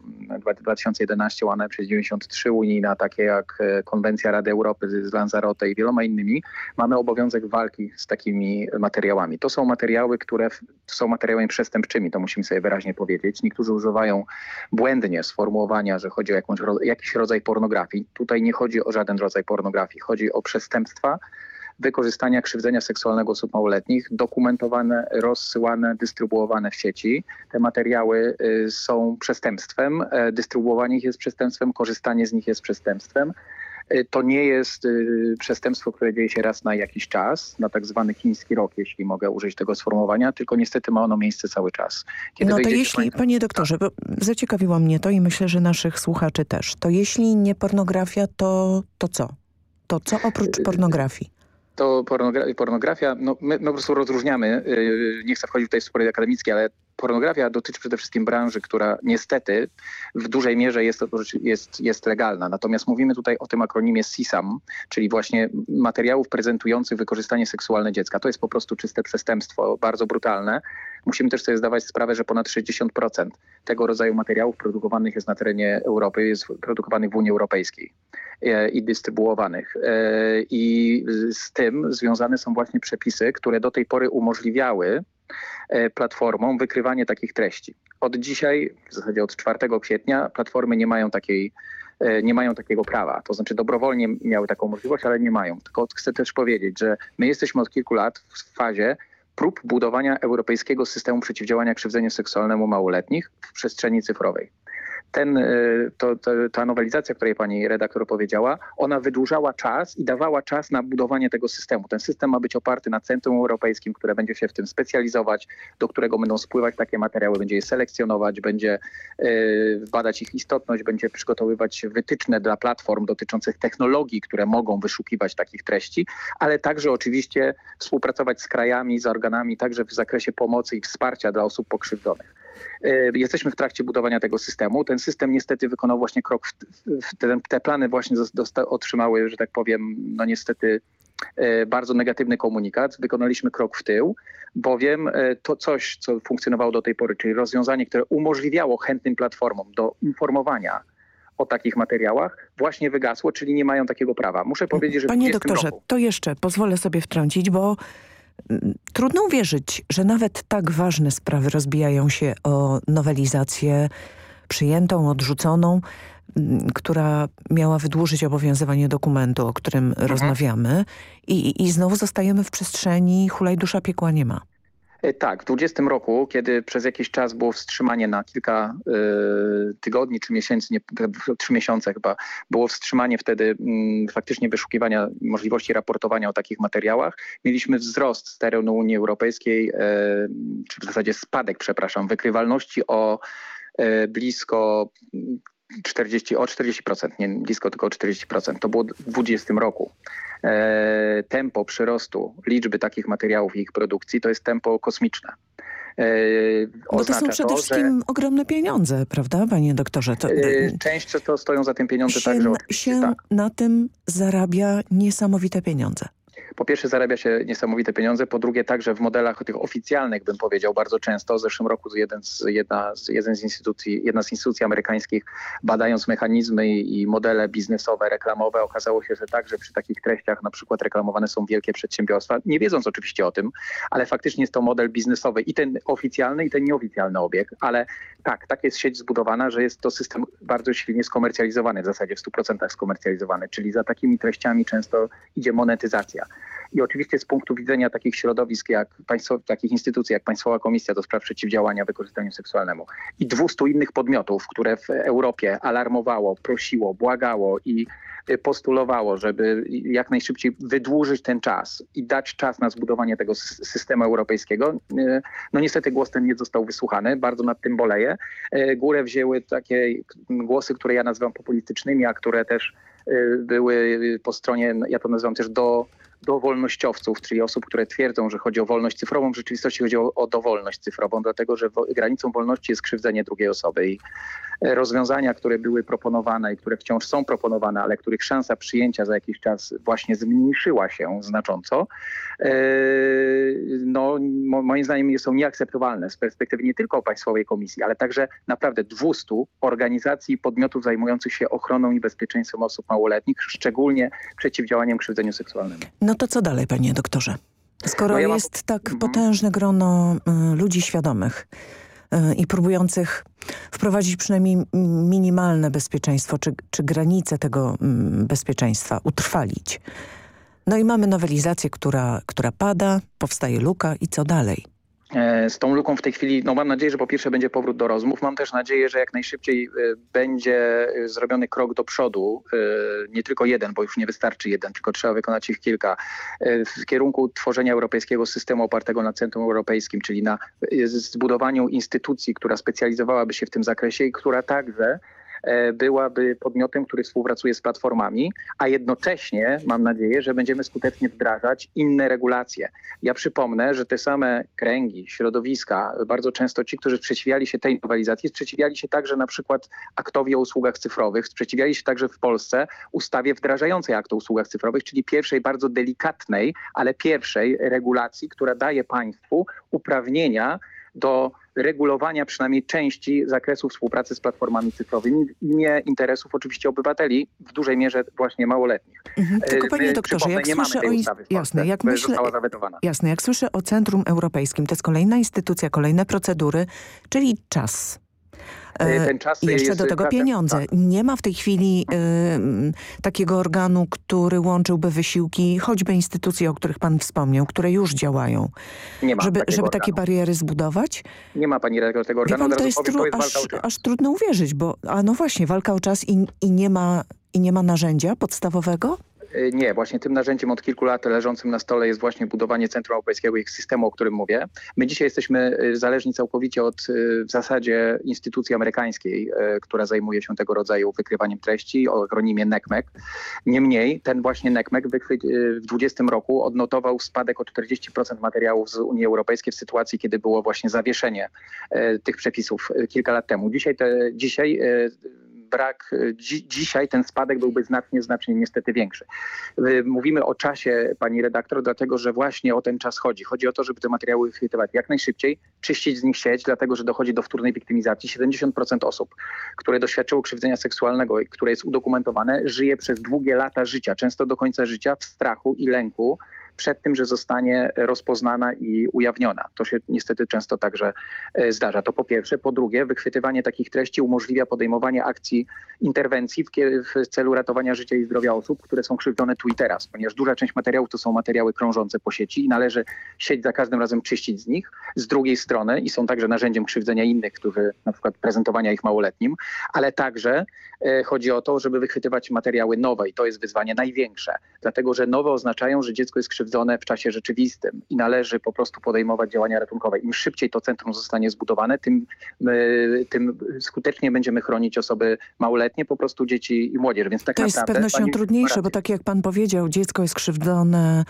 2011 łamane przez 93 unijna, takie jak e, Konwencja Rady Europy z Lanzarote i wieloma innymi, mamy obowiązek walki z takimi materiałami. To są materiały, które są materiałami przestępczymi, to musimy sobie wyraźnie powiedzieć. Niektórzy używają błędnie sformułowania, że chodzi o jakąś, jakiś rodzaj pornografii. Tutaj nie chodzi o żaden rodzaj pornografii, chodzi o przestępstwa, wykorzystania krzywdzenia seksualnego osób małoletnich, dokumentowane, rozsyłane, dystrybuowane w sieci. Te materiały y, są przestępstwem, e, dystrybuowanie ich jest przestępstwem, korzystanie z nich jest przestępstwem. Y, to nie jest y, przestępstwo, które dzieje się raz na jakiś czas, na tak zwany chiński rok, jeśli mogę użyć tego sformułowania, tylko niestety ma ono miejsce cały czas. Kiedy no to jeśli, panie doktorze, bo zaciekawiło mnie to i myślę, że naszych słuchaczy też, to jeśli nie pornografia, to, to co? To co oprócz pornografii? To pornogra pornografia, no my, my, po prostu rozróżniamy, yy, nie chcę wchodzić tutaj w spory akademickie, ale pornografia dotyczy przede wszystkim branży, która niestety w dużej mierze jest, jest, jest legalna. Natomiast mówimy tutaj o tym akronimie CISAM, czyli właśnie materiałów prezentujących wykorzystanie seksualne dziecka. To jest po prostu czyste przestępstwo, bardzo brutalne. Musimy też sobie zdawać sprawę, że ponad 60% tego rodzaju materiałów produkowanych jest na terenie Europy, jest produkowanych w Unii Europejskiej i dystrybuowanych. E, I z tym związane są właśnie przepisy, które do tej pory umożliwiały E, platformom wykrywanie takich treści. Od dzisiaj, w zasadzie od 4 kwietnia, platformy nie mają takiej e, nie mają takiego prawa. To znaczy dobrowolnie miały taką możliwość, ale nie mają. Tylko chcę też powiedzieć, że my jesteśmy od kilku lat w fazie prób budowania europejskiego systemu przeciwdziałania krzywdzeniu seksualnemu małoletnich w przestrzeni cyfrowej ten, y, to, to, ta nowelizacja, której pani redaktor powiedziała, ona wydłużała czas i dawała czas na budowanie tego systemu. Ten system ma być oparty na Centrum Europejskim, które będzie się w tym specjalizować, do którego będą spływać takie materiały, będzie je selekcjonować, będzie y, badać ich istotność, będzie przygotowywać wytyczne dla platform dotyczących technologii, które mogą wyszukiwać takich treści, ale także oczywiście współpracować z krajami, z organami, także w zakresie pomocy i wsparcia dla osób pokrzywdzonych. E, jesteśmy w trakcie budowania tego systemu. Ten system niestety wykonał właśnie krok w, w te, te, plany właśnie otrzymały, że tak powiem, no niestety e, bardzo negatywny komunikat. Wykonaliśmy krok w tył, bowiem e, to coś, co funkcjonowało do tej pory, czyli rozwiązanie, które umożliwiało chętnym platformom do informowania o takich materiałach właśnie wygasło, czyli nie mają takiego prawa. Muszę powiedzieć, że Panie doktorze, roku... to jeszcze pozwolę sobie wtrącić, bo Trudno uwierzyć, że nawet tak ważne sprawy rozbijają się o nowelizację przyjętą, odrzuconą, która miała wydłużyć obowiązywanie dokumentu, o którym mhm. rozmawiamy i, i znowu zostajemy w przestrzeni hulaj dusza piekła nie ma. E, tak, w 20 roku, kiedy przez jakiś czas było wstrzymanie na kilka y, tygodni czy miesięcy, nie, trzy miesiące chyba, było wstrzymanie wtedy y, faktycznie wyszukiwania możliwości raportowania o takich materiałach. Mieliśmy wzrost z terenu Unii Europejskiej, y, czy w zasadzie spadek, przepraszam, wykrywalności o blisko 40, o 40%, nie blisko tylko o 40%. To było w 2020 roku. E, tempo przyrostu liczby takich materiałów i ich produkcji to jest tempo kosmiczne. E, Bo to są przede to, wszystkim ogromne pieniądze, prawda, panie doktorze? To... E, część to stoją za tym pieniądze się, także. Się tak. na tym zarabia niesamowite pieniądze po pierwsze zarabia się niesamowite pieniądze, po drugie także w modelach tych oficjalnych, bym powiedział, bardzo często. W zeszłym roku jeden z, jedna, z, jeden z instytucji, jedna z instytucji amerykańskich badając mechanizmy i modele biznesowe, reklamowe, okazało się, że także przy takich treściach na przykład reklamowane są wielkie przedsiębiorstwa, nie wiedząc oczywiście o tym, ale faktycznie jest to model biznesowy i ten oficjalny i ten nieoficjalny obieg, ale tak, tak jest sieć zbudowana, że jest to system bardzo silnie skomercjalizowany, w zasadzie w 100% skomercjalizowany, czyli za takimi treściami często idzie monetyzacja. I oczywiście z punktu widzenia takich środowisk, jak państwo, takich instytucji, jak Państwowa Komisja do Spraw Przeciwdziałania Wykorzystaniu Seksualnemu i 200 innych podmiotów, które w Europie alarmowało, prosiło, błagało i y, postulowało, żeby jak najszybciej wydłużyć ten czas i dać czas na zbudowanie tego systemu europejskiego. Y, no niestety głos ten nie został wysłuchany, bardzo nad tym boleję. Y, górę wzięły takie głosy, które ja nazywam populistycznymi, a które też były po stronie, ja to nazywam też do do wolnościowców, czyli osób, które twierdzą, że chodzi o wolność cyfrową. W rzeczywistości chodzi o, o dowolność cyfrową, dlatego że granicą wolności jest krzywdzenie drugiej osoby. I rozwiązania, które były proponowane i które wciąż są proponowane, ale których szansa przyjęcia za jakiś czas właśnie zmniejszyła się znacząco, e, no moim zdaniem są nieakceptowalne z perspektywy nie tylko Państwowej Komisji, ale także naprawdę 200 organizacji i podmiotów zajmujących się ochroną i bezpieczeństwem osób małoletnich, szczególnie przeciwdziałaniem krzywdzeniu seksualnemu. No to co dalej, panie doktorze? Skoro no ja jest mam... tak mhm. potężne grono y, ludzi świadomych i próbujących wprowadzić przynajmniej minimalne bezpieczeństwo, czy, czy granice tego bezpieczeństwa utrwalić. No i mamy nowelizację, która, która pada, powstaje luka i co dalej? E, z tą luką w tej chwili, no mam nadzieję, że po pierwsze będzie powrót do rozmów. Mam też nadzieję, że jak najszybciej e, będzie zrobiony krok do przodu, e, nie tylko jeden, bo już nie wystarczy jeden, tylko trzeba wykonać ich kilka, w kierunku tworzenia europejskiego systemu opartego na Centrum Europejskim, czyli na zbudowaniu instytucji, która specjalizowałaby się w tym zakresie i która także E, byłaby podmiotem, który współpracuje z platformami, a jednocześnie mam nadzieję, że będziemy skutecznie wdrażać inne regulacje. Ja przypomnę, że te same kręgi, środowiska, bardzo często ci, którzy sprzeciwiali się tej nowelizacji, sprzeciwiali się także na przykład aktowi o usługach cyfrowych, sprzeciwiali się także w Polsce ustawie wdrażającej akt o usługach cyfrowych, czyli pierwszej bardzo delikatnej, ale pierwszej regulacji, która daje państwu uprawnienia do regulowania przynajmniej części zakresu współpracy z platformami cyfrowymi w imię interesów oczywiście obywateli, w dużej mierze właśnie małoletnich. Mhm. Tylko panie My, doktorze, jak słyszę o... Jasne, jak myślę, jasne, jak słyszę o Centrum Europejskim, to jest kolejna instytucja, kolejne procedury, czyli czas E, ten czas Jeszcze do tego pieniądze. Tak. Nie ma w tej chwili y, takiego organu, który łączyłby wysiłki, choćby instytucje, o których pan wspomniał, które już działają. Nie ma żeby, żeby takie bariery zbudować? Nie ma pani tego organu. Pan, to, jest powiem, to jest aż, aż trudno uwierzyć, bo a no właśnie, walka o czas i, i, nie, ma, i nie ma narzędzia podstawowego? Y, nie, właśnie tym narzędziem od kilku lat leżącym na stole jest właśnie budowanie Centrum Europejskiego i systemu, o którym mówię. My dzisiaj jesteśmy y, zależni całkowicie od y, w zasadzie instytucji amerykańskiej, która zajmuje się tego rodzaju wykrywaniem treści, o akronimie NECMEC. Niemniej ten właśnie NECMEC w 2020 roku odnotował spadek o 40% materiałów z Unii Europejskiej w sytuacji, kiedy było właśnie zawieszenie tych przepisów kilka lat temu. Dzisiaj, te, dzisiaj brak, e, dzi dzisiaj ten spadek byłby znacznie, znacznie niestety większy. Mówimy o czasie, pani redaktor, dlatego że właśnie o ten czas chodzi. Chodzi o to, żeby te materiały wychwytywać jak najszybciej, czyścić z nich sieć, dlatego że dochodzi do wtórnej wiktymizacji. 70% osób, które doświadczyło krzywdzenia seksualnego, które jest udokumentowane, żyje przez długie lata życia, często do końca życia w strachu i lęku przed tym, że zostanie rozpoznana i ujawniona. To się niestety często także e, zdarza. To po pierwsze. Po drugie, wychwytywanie takich treści umożliwia podejmowanie akcji interwencji w, w celu ratowania życia i zdrowia osób, które są krzywdzone tu i teraz, ponieważ duża część materiałów to są materiały krążące po sieci i należy sieć za każdym razem czyścić z nich. Z drugiej strony i są także narzędziem krzywdzenia innych, którzy na przykład prezentowania ich małoletnim, ale także e, chodzi o to, żeby wychwytywać materiały nowe i to jest wyzwanie największe, dlatego że nowe oznaczają, że dziecko jest krzywdzone skrzywdzone w czasie rzeczywistym i należy po prostu podejmować działania ratunkowe. Im szybciej to centrum zostanie zbudowane, tym, tym skutecznie będziemy chronić osoby małoletnie, po prostu dzieci i młodzież. Więc tak to jest naprawdę, z pewnością pani trudniejsze, bo tak jak pan powiedział, dziecko jest krzywdzone,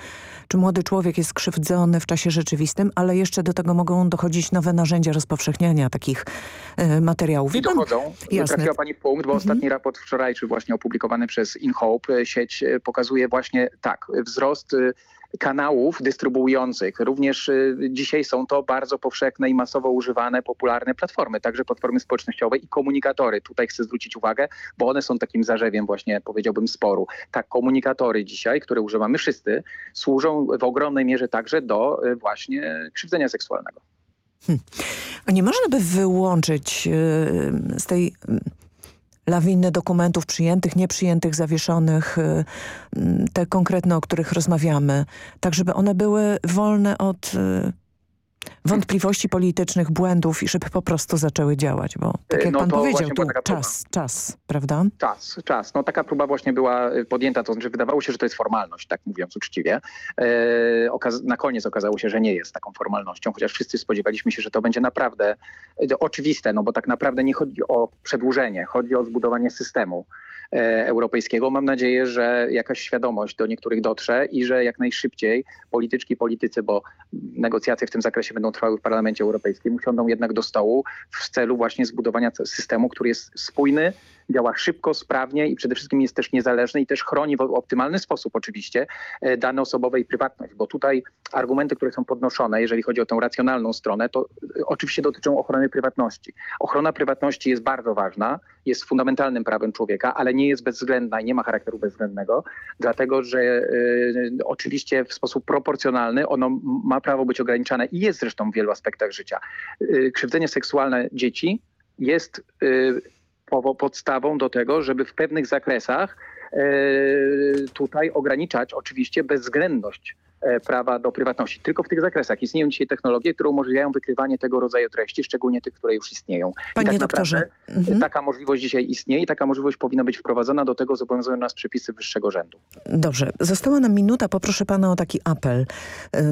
czy młody człowiek jest skrzywdzony w czasie rzeczywistym, ale jeszcze do tego mogą dochodzić nowe narzędzia rozpowszechniania takich y, materiałów. I dochodzą. Jasne. Trafiła pani w punkt, bo Mhm. ostatni raport wczorajszy właśnie opublikowany przez InHope, sieć e, pokazuje właśnie tak, wzrost e, kanałów dystrybuujących. Również e, dzisiaj są to bardzo powszechne i masowo używane, popularne platformy, także platformy społecznościowe i komunikatory. Tutaj chcę zwrócić uwagę, bo one są takim zarzewiem właśnie, powiedziałbym, sporu. Tak, komunikatory dzisiaj, które używamy wszyscy, służą w ogromnej mierze także do e, właśnie krzywdzenia seksualnego. A nie można by wyłączyć y, z tej y, lawiny dokumentów przyjętych, nieprzyjętych, zawieszonych, y, y, te konkretne, o których rozmawiamy, tak żeby one były wolne od y, wątpliwości politycznych, błędów i żeby po prostu zaczęły działać, bo tak jak No pan powiedział, tu taka próba. czas, czas, prawda? Czas, czas. No taka próba właśnie była y, podjęta, to znaczy wydawało się, że to jest formalność, tak mówiąc uczciwie. E, na koniec okazało się, że nie jest taką formalnością, chociaż wszyscy spodziewaliśmy się, że to będzie naprawdę e, oczywiste, no bo tak naprawdę nie chodzi o przedłużenie, chodzi o zbudowanie systemu e, europejskiego. Mam nadzieję, że jakaś świadomość do niektórych dotrze i że jak najszybciej polityczki, politycy, bo negocjacje w tym zakresie będą trwały w Parlamencie Europejskim, usiądą jednak do stołu w celu właśnie zbudowania systemu, który jest spójny, działa szybko, sprawnie i przede wszystkim jest też niezależny i też chroni w optymalny sposób oczywiście e, dane osobowe i prywatność, bo tutaj argumenty, które są podnoszone, jeżeli chodzi o tę racjonalną stronę, to e, oczywiście dotyczą ochrony prywatności. Ochrona prywatności jest bardzo ważna, jest fundamentalnym prawem człowieka, ale nie jest bezwzględna i nie ma charakteru bezwzględnego, dlatego że e, oczywiście w sposób proporcjonalny ono ma prawo być ograniczane i jest zresztą w wielu aspektach życia. E, krzywdzenie seksualne dzieci jest po- podstawą do tego, żeby w pewnych zakresach e, tutaj ograniczać oczywiście bezwzględność e, prawa do prywatności. Tylko w tych zakresach istnieją dzisiaj technologie, które umożliwiają wykrywanie tego rodzaju treści, szczególnie tych, które już istnieją. Panie I tak doktorze, naprawdę mhm. taka możliwość dzisiaj istnieje i taka możliwość powinna być wprowadzona, do tego zobowiązują nas przepisy wyższego rzędu. Dobrze, została nam minuta, poproszę pana o taki apel,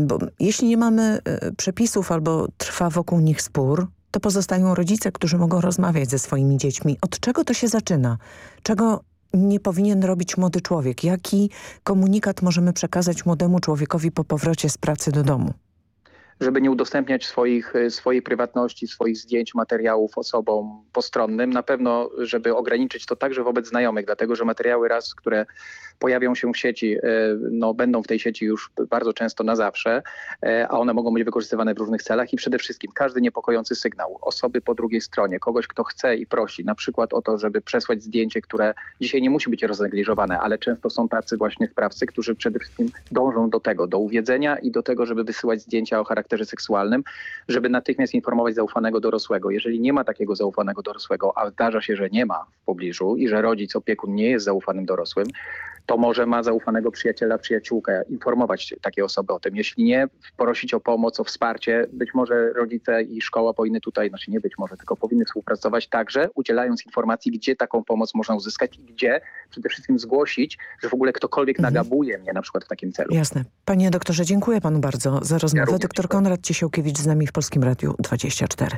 bo jeśli nie mamy przepisów albo trwa wokół nich spór, to pozostają rodzice, którzy mogą rozmawiać ze swoimi dziećmi. Od czego to się zaczyna? Czego nie powinien robić młody człowiek? Jaki komunikat możemy przekazać młodemu człowiekowi po powrocie z pracy do domu? żeby nie udostępniać swoich, e, swojej prywatności, swoich zdjęć, materiałów osobom postronnym. Na pewno, żeby ograniczyć to także wobec znajomych, dlatego że materiały raz, które pojawią się w sieci, e, no, będą w tej sieci już bardzo często na zawsze, e, a one mogą być wykorzystywane w różnych celach i przede wszystkim każdy niepokojący sygnał osoby po drugiej stronie, kogoś, kto chce i prosi, na przykład o to, żeby przesłać zdjęcie, które dzisiaj nie musi być roznegliżowane, ale często są tacy właśnie sprawcy, którzy przede wszystkim dążą do tego, do uwiedzenia i do tego, żeby wysyłać zdjęcia o charakterze seksualnym, żeby natychmiast informować zaufanego dorosłego. Jeżeli nie ma takiego zaufanego dorosłego, a zdarza się, że nie ma w pobliżu i że rodzic, opiekun nie jest zaufanym dorosłym, to może ma zaufanego przyjaciela, przyjaciółkę, informować takie osoby o tym. Jeśli nie, prosić o pomoc, o wsparcie. Być może rodzice i szkoła powinny tutaj, znaczy nie być może, tylko powinny współpracować także, udzielając informacji, gdzie taką pomoc można uzyskać i gdzie przede wszystkim zgłosić, że w ogóle ktokolwiek nagabuje mnie na przykład w takim celu. Jasne. Panie doktorze, dziękuję panu bardzo za rozmowę. również Doktor Konrad Ciesiałkiewicz z nami w Polskim Radiu 24.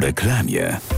Reklamie.